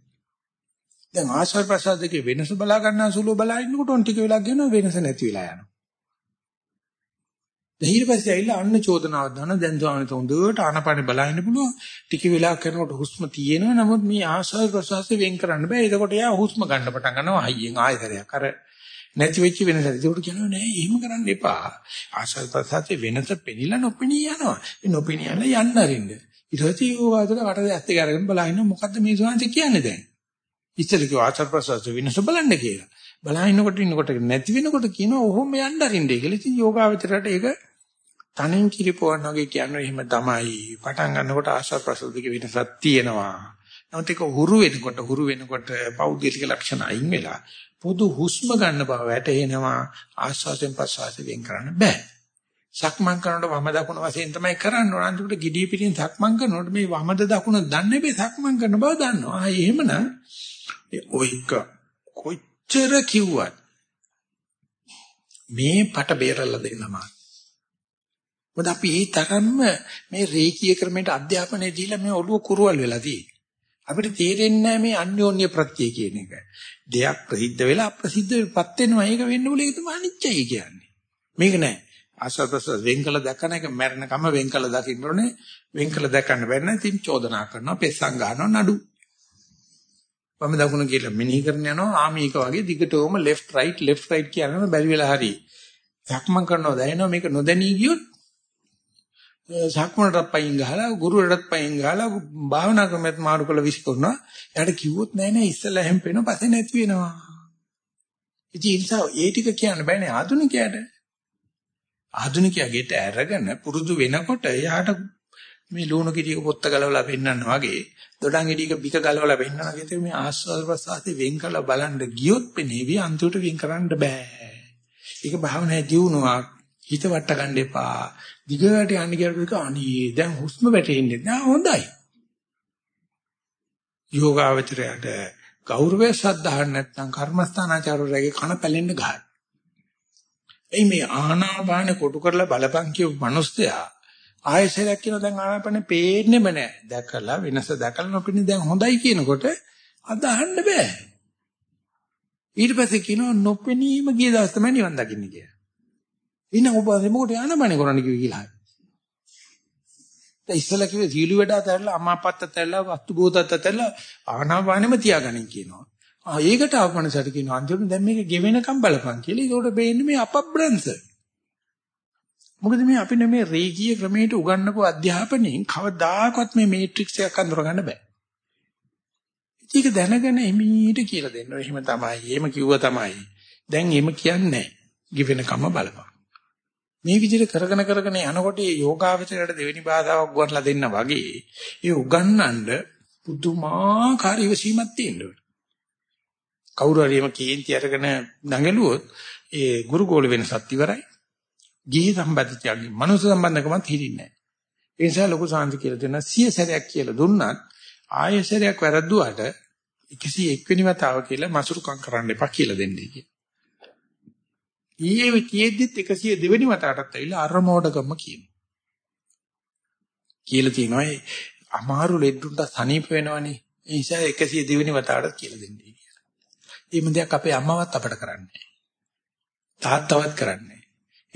දැන් ආස්වාද ප්‍රසවාස දෙකේ වෙනස බලා ගන්න සුළු බලා ඉන්නකොට ඔන් ටික වෙලා ගියනවා වෙනස නැති වෙලා යනවා. ඊට පස්සේ ඇවිල්ලා අන්න චෝදනාවක් දාන දැන් ස්වාමීන් වහන්සේ හොඳට ආනපානෙ බලන්න පුළුවන්. ටික වෙලාවක් කරනකොට හුස්ම තියෙනවා. නමුත් මේ ආශ්වාස ප්‍රශ්වාසයෙන් වෙන් කරන්න බෑ. එතකොට යා හුස්ම ගන්න පටන් ගන්නවා. අයියෙන් ආයතරයක්. අර නැති වෙච්ච වෙනස. ඒකට කියනවා නෑ එහෙම කරන්න එපා. ආශ්වාස ප්‍රශ්වාසයේ වෙනස පෙනිලා නොපෙනී යනවා. ඒ නොපෙනී යන යන්න අරින්න. ඊට පස්සේ යෝගාවතර කට ඇත්ත කරගෙන බලහින්න මොකද්ද මේ ස්වාමීන් කියන්නේ දැන්? ඉස්සෙල්ල කිව්ව ආශ්වාස ප්‍රශ්වාස වෙනස බලන්න කියලා. බලහින්නකොට ඉන්නකොට නැති වෙනකොට කියනවා ඔහොම යන්න අරින්නේ කියලා. ඉතින් යෝගාවචරයට ඒක තනින් කිරිපොවන් වගේ කියන්නේ එහෙම තමයි. පටන් ගන්නකොට ආශා ප්‍රසද්දක වෙනසක් තියෙනවා. නමුත් ඒක හුරු වෙනකොට හුරු වෙනකොට පෞද්ගලික ලක්ෂණ අයින් වෙලා පොදු හුස්ම ගන්න බව වැටහෙනවා. ආශාසෙන් පස්සාසෙ වෙන් කරන්න බෑ. සක්මන් කරනකොට වම දකුණ වශයෙන් තමයි කරන්න ඕන. අන්තිමට gediy පිටින් සක්මන් කරනකොට මේ වමද දකුණ දන්නේ බෑ සක්මන් කරන බව දන්නවා. ආ එහෙමනම් ඔයික කොච්චර කිව්වත් මේ පට බේරලා දෙන්නමා මොකද අපි ඒ තරම්ම මේ රේකී ක්‍රමයට අධ්‍යාපනය දීලා මේ ඔළුව කුරුවල් වෙලා තියෙන්නේ. අපිට තේරෙන්නේ මේ අන්‍යෝන්‍ය ප්‍රත්‍ය කියන එක. දෙයක් ප්‍රසිද්ධ වෙලා අප්‍රසිද්ධ වෙපත් වෙනවා. ඒක වෙන්න ඕනේ ඒක තමයි අනිත්‍යයි කියන්නේ. මේක නෑ. ආසතස වෙන් කළ දැකන එක මරණකම වෙන් කළ දකින්න ඕනේ. වෙන් කළ දැකන්න බැරි නම් ඉතින් චෝදනා කරනවා, පෙස්සම් ගන්නවා නඩු. වම දකුණ කියලා මෙනෙහි කරන යනවා ආමීක වගේ දිගටම left right left right කියනවා බැරි වෙලා හරි. සක්මන් කරනවා දැනෙනවා මේක නොදැනී ගියොත් සක්මනටත් පයින් ගහලා ගුරුවරටත් පයින් ගහලා භාවනා ක්‍රමයක් මාරු කළ විශ්කරනවා. එයාට කිව්වොත් නෑ නෑ ඉස්සෙල්ලා හැම පේනවා පස්සේ නැති වෙනවා. ඉතින් ඒ නිසා ඒ ටික කියන්න බෑනේ ආධුනිකයාට. ආධුනිකයා ගෙට අරගෙන පුරුදු වෙනකොට එයාට මේ ලුණු කිරියක පොත්ත ගලවලා පෙන්නන්න වගේ දොඩම් ගෙඩියක බික ගලවලා පෙන්නන වගේ මේ ආස්වාද ප්‍රසආතේ වෙන් කළ බලන්න ගියොත් පෙනේවි අන්තිමට වෙන් කරන්න බෑ. ඒක භාවනායේ දියුණුවක් හිත වට ගන්න එපා. දිගට යන්න කියනකොට අනේ දැන් හුස්ම වැටෙන්නේ නෑ හොඳයි. යෝගාවචරයට ගෞරවය ශ්‍රද්ධාවක් නැත්නම් කර්මස්ථානාචාරවලගේ කන පැලෙන්න ගහයි. එයි මේ ආනාපාන කොටු කරලා බලපං කියපු මිනිස්සයා ආයෙසරයක් කියන දැන් ආනාපාන පේන්නෙම නෑ. දැකලා වෙනස දැකලා නොපෙන්නේ දැන් හොඳයි කියනකොට අදහන්න බෑ. ඊට පස්සේ කියනවා නොපෙනීම ගිය දවස් තමයි නිවන් දකින්නේ කියලා. ඉන්න ඔබ මොකට යනමනේ කරන්න කිව්වේ කියලා. දැන් ඉස්සලා කිව්වේ සීළු වැඩ අතහැරලා අම්මා අප්පත් අතහැරලා වස්තු බෝධත් අතහැරලා ආනාපානෙම තියාගනින් කියනවා. ආ ඒකට ආපමණසට කියනවා අන්තිමට දැන් මේක ගෙවෙනකම් බලපන් කියලා. ඒකට බේන්නේ මේ අපබ්‍රංශ. මොකද මේ අපිට මේ රේගීය ක්‍රමයට උගන්වපු අධ්‍යාපනයෙන් කවදාකවත් මේ මේට්‍රික්ස් එකක් අඳුරගන්න බෑ. ඒක දැනගෙන එමීට කියලා දෙන්න. එහෙම තමයි. එහෙම කිව්වා තමයි. දැන් එහෙම කියන්නේ නැහැ. ගෙවෙනකම බලපන්. මේ විදිහට කරගෙන කරගෙන යනකොට මේ යෝගාවචරයට දෙවෙනි බාධාවක් උගන්ලා දෙන්න වගේ ඒ උගන්නන්න පුදුමාකාර ඉවසීමක් තියෙනවා. කවුරු හරි එම කේන්ති අරගෙන දඟලුවොත් ඒ ගුරුගෝල වෙනසත් ඉවරයි. ගිහි සම්බන්ධතියගේ මනුස්ස සම්බන්ධකමත් හිරින්නේ නැහැ. ඒ නිසා ලොකු සාන්ති කියලා දෙන සිය සැරයක් කියලා දුන්නත් ආයෙ සැරයක් වැරද්දුවාට 101 වෙනි වතාව කියලා මසුරුකම් කරන්න එපා කියලා දෙන්නේ කියලා. ඊයේ කියෙද්දිත් 102 වෙනි වතාවටත් ඇවිල්ලා අර මොඩකම කියනවා. කියලා තියෙනවා ඒ අමාරු ලෙඩුන්ට සනීප වෙනවනේ. ඒ නිසා 102 වෙනි වතාවටත් කියලා දෙන්නේ කියලා. ඒ මොදයක් අපේ අම්මවත් අපට කරන්නේ තාත්තවත් කරන්නේ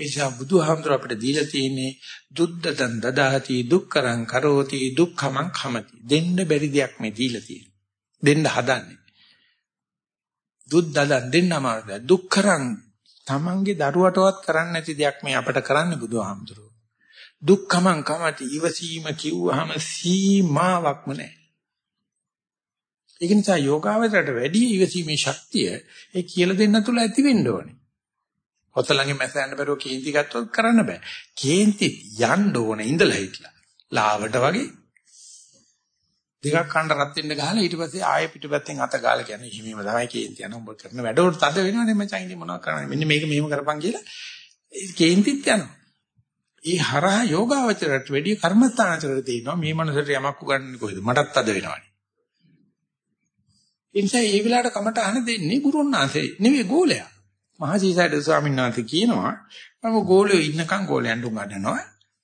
ඒ නිසා බුදුහාමුදුර අපිට දීලා තියෙන්නේ දුද්දතන් දදාති දුක්කරං කරෝති දුක්ඛමං khමති දෙන්න බැරි දෙයක් මේ දීලා තියෙන්නේ දෙන්න හදන්නේ. දුක් දදන් දෙන්න අමාරුද? දුක්කරං තමන්ගේ දරුවටවත් කරන්න නැති දෙයක් මේ අපට කරන්න බුදුහාමුදුරුවෝ. දුක්ඛමං කමති ඉවසීම කිව්වහම සීමාවක්ම නැහැ. ඒක නිසා යෝගාවචරයට වැඩි ඉවසීමේ ශක්තිය ඒ කියලා දෙන්න තුල ඇති වෙන්න ඕනේ. හොතලංගේ මැස යන්න බැරුව කේන්ති ගත්තොත් කරන්න බෑ. කේන්ති යන්න ඕනේ ඉඳලා හිටලා. ලාවට වගේ දෙකක් කන්න රත් වෙන්න ගහලා ඊට පස්සේ ආයෙ පිටපැත්තෙන් අත ගාලා කියන්නේ හිමීම තමයි කේන්ති යන උඹ කරන වැඩවලට තද වෙනවනේ මචං ඉතින් මොනවද කරන්නේ මෙන්න මේක මෙහෙම කරපන් කියලා කේන්තිත් යනවා. ඒ හරහා යෝගාවචරයට වැඩි කර්මස්ථානචරයට තියෙනවා මේ මනසට යමක් උගන්වන්නේ කොහෙද මටත් අද වෙනවනේ. ඒ නිසා ඒ වෙලාවට කමට අහන දෙන්නේ ගුරුන්නාන්සේ නෙවෙයි ගෝලයා. මහසීසයිඩ් ස්වාමීන් වහන්සේ කියනවා මම ගෝලෙ ඉන්නකම් ගෝලයන්ට උගන්වනවා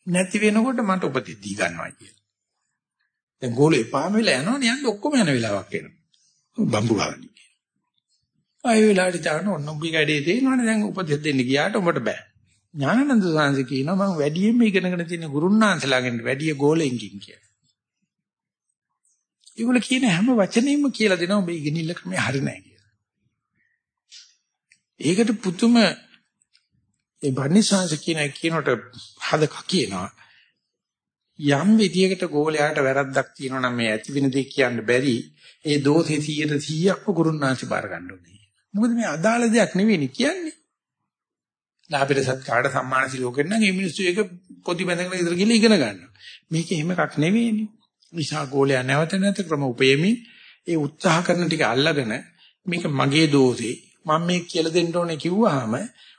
නැති වෙනකොට මට උපදෙස් දී ගන්නවා කියලා. දැන් ගෝලෙ එපාම වෙලා යනවනේ යන්න ඔක්කොම යන වෙලාවක් එනවා. බම්බු ගාවනි. ආයෙ වෙලාවට දාන ඔන්න උඹේ කැඩේ තේනවනේ දැන් උපදෙස් දෙන්න ගියාට උඹට බෑ. ඥානানন্দ සාංශ කියනවා මම වැඩියෙන්ම ඉගෙනගෙන තියෙන ගුරුන්නාන්සලාගෙන් වැඩිය ගෝලෙන්කින් කියලා. ඒගොල්ල කියන හැම වචනෙම කියලා දෙනවා උඹේ ඉගෙනිල්ල ක්‍රමය හරි නෑ කියලා. ඒකට පුතුම ඒ බණ්ණි සාංශ කියන කියනට හදක කියනවා. යම් විදියකට ගෝලයාට වැරද්දක් තියෙනවා නම් මේ ඇති වෙන දේ කියන්න බැරි ඒ දෝෂේ 100%ක්ම ගුරුන්නාංශ බාර ගන්න ඕනේ. මොකද මේ අදාළ දෙයක් නෙවෙයි කියන්නේ. ලාභයට සත්කාරට සම්මාන සිලෝකෙන් නම් මේ මිනිස්සු ඒක පොඩි බඳගෙන ඉදර ගිහලා ඉගෙන ගන්නවා. මේක එහෙම එකක් නෙවෙයිනේ. නිසා ගෝලයා නැවත නැවත ක්‍රම උපයමින් ඒ උත්සාහ කරන ටික අල්ලගෙන මේක මගේ දෝෂේ මම මේ කියලා දෙන්න ඕනේ කිව්වහම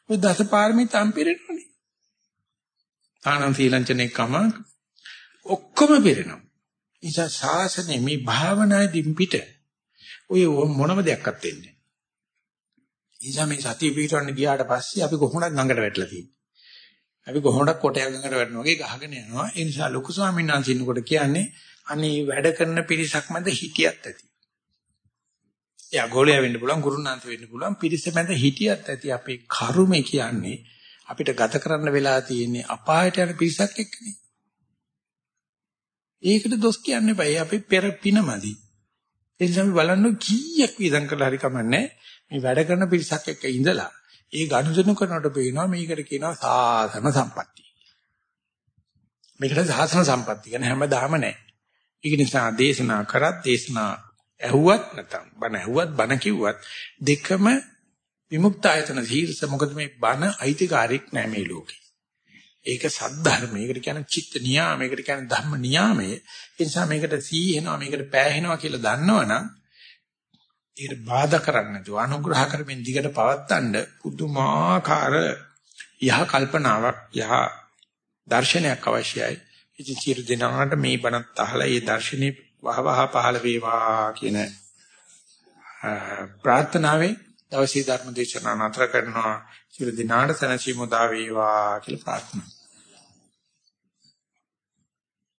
ඔය දසපාරමිතාම් පිරෙනවනේ. ආනන්ද සීලංචනේ කම ඔක්කොම පිරෙනවා. නිසා ශාසනය මේ භාවනාදී පිට ඔය මොනම දෙයක්වත් වෙන්නේ නිසා මේ සතිය පිටවන්න ගියාට පස්සේ අපි කොහොමද ගඟට වැටලා තියෙන්නේ. අපි කොහොමද කොටයක් ගඟට වැටෙනවා වගේ ගහගෙන යනවා. ඒ නිසා ලොකු ස්වාමීන් වහන්සේ ඉන්නකොට කියන්නේ අනේ වැඩ කරන පිරිසක් මැද හිටියත් ඇති. එයා ගෝලයා වෙන්න පුළුවන්, ගුරුනාන්ත වෙන්න පුළුවන්, පිරිස මැද හිටියත් ඇති. අපේ කර්මය කියන්නේ අපිට ගත කරන්න වෙලා තියෙන්නේ අපායට යන පිරිසක් එක්කනේ. ඒකට දොස් කියන්න එපා. ඒ අපේ පෙර පිනමදි. ඒ නිසා අපි බලන්න කීයක් වියදම් කළා හරි කමන්නේ. මේ වැඩ කරන පිරිසක් එක්ක ඉඳලා ඒ ගනුදෙනු කරනකොට පේනවා මේකට කියනවා සාසන සම්පatti. මේකට සාසන සම්පatti කියන හැමදාම නැහැ. ඒක නිසා දේශනා කරත් දේශනා ඇහුවත් නැත්නම් බණ ඇහුවත් බණ කිව්වත් දෙකම විමුක්ත ආයතන ධීරස මොකද මේ බණ අයිතිකාරයක් නැහැ මේ ලෝකේ. ඒක සද්ධර්ම. මේකට කියන්නේ චිත්ත නියාම. මේකට කියන්නේ ධම්ම නියාමය. ඒ නිසා මේකට සීහෙනවා මේකට පෑහෙනවා කියලා දන්නවනම් ඒකට බාධා කරන්නේ නැතුව අනුග්‍රහ කරමින් දිගට පවත්තන්න පුදුමාකාර යහ කල්පනාවක් යහ දර්ශනයක් අවශ්‍යයි. ඉතින් සියලු දෙනාට මේ බණත් අහලා ඒ දර්ශනේ වහවහ පහළ වේවා කියන ප්‍රාර්ථනාවෙන් දවසේ ධර්ම දේශනාව නතර කරනවා. සියලු දෙනාට සනසීමු දා වේවා කියලා ප්‍රාර්ථනා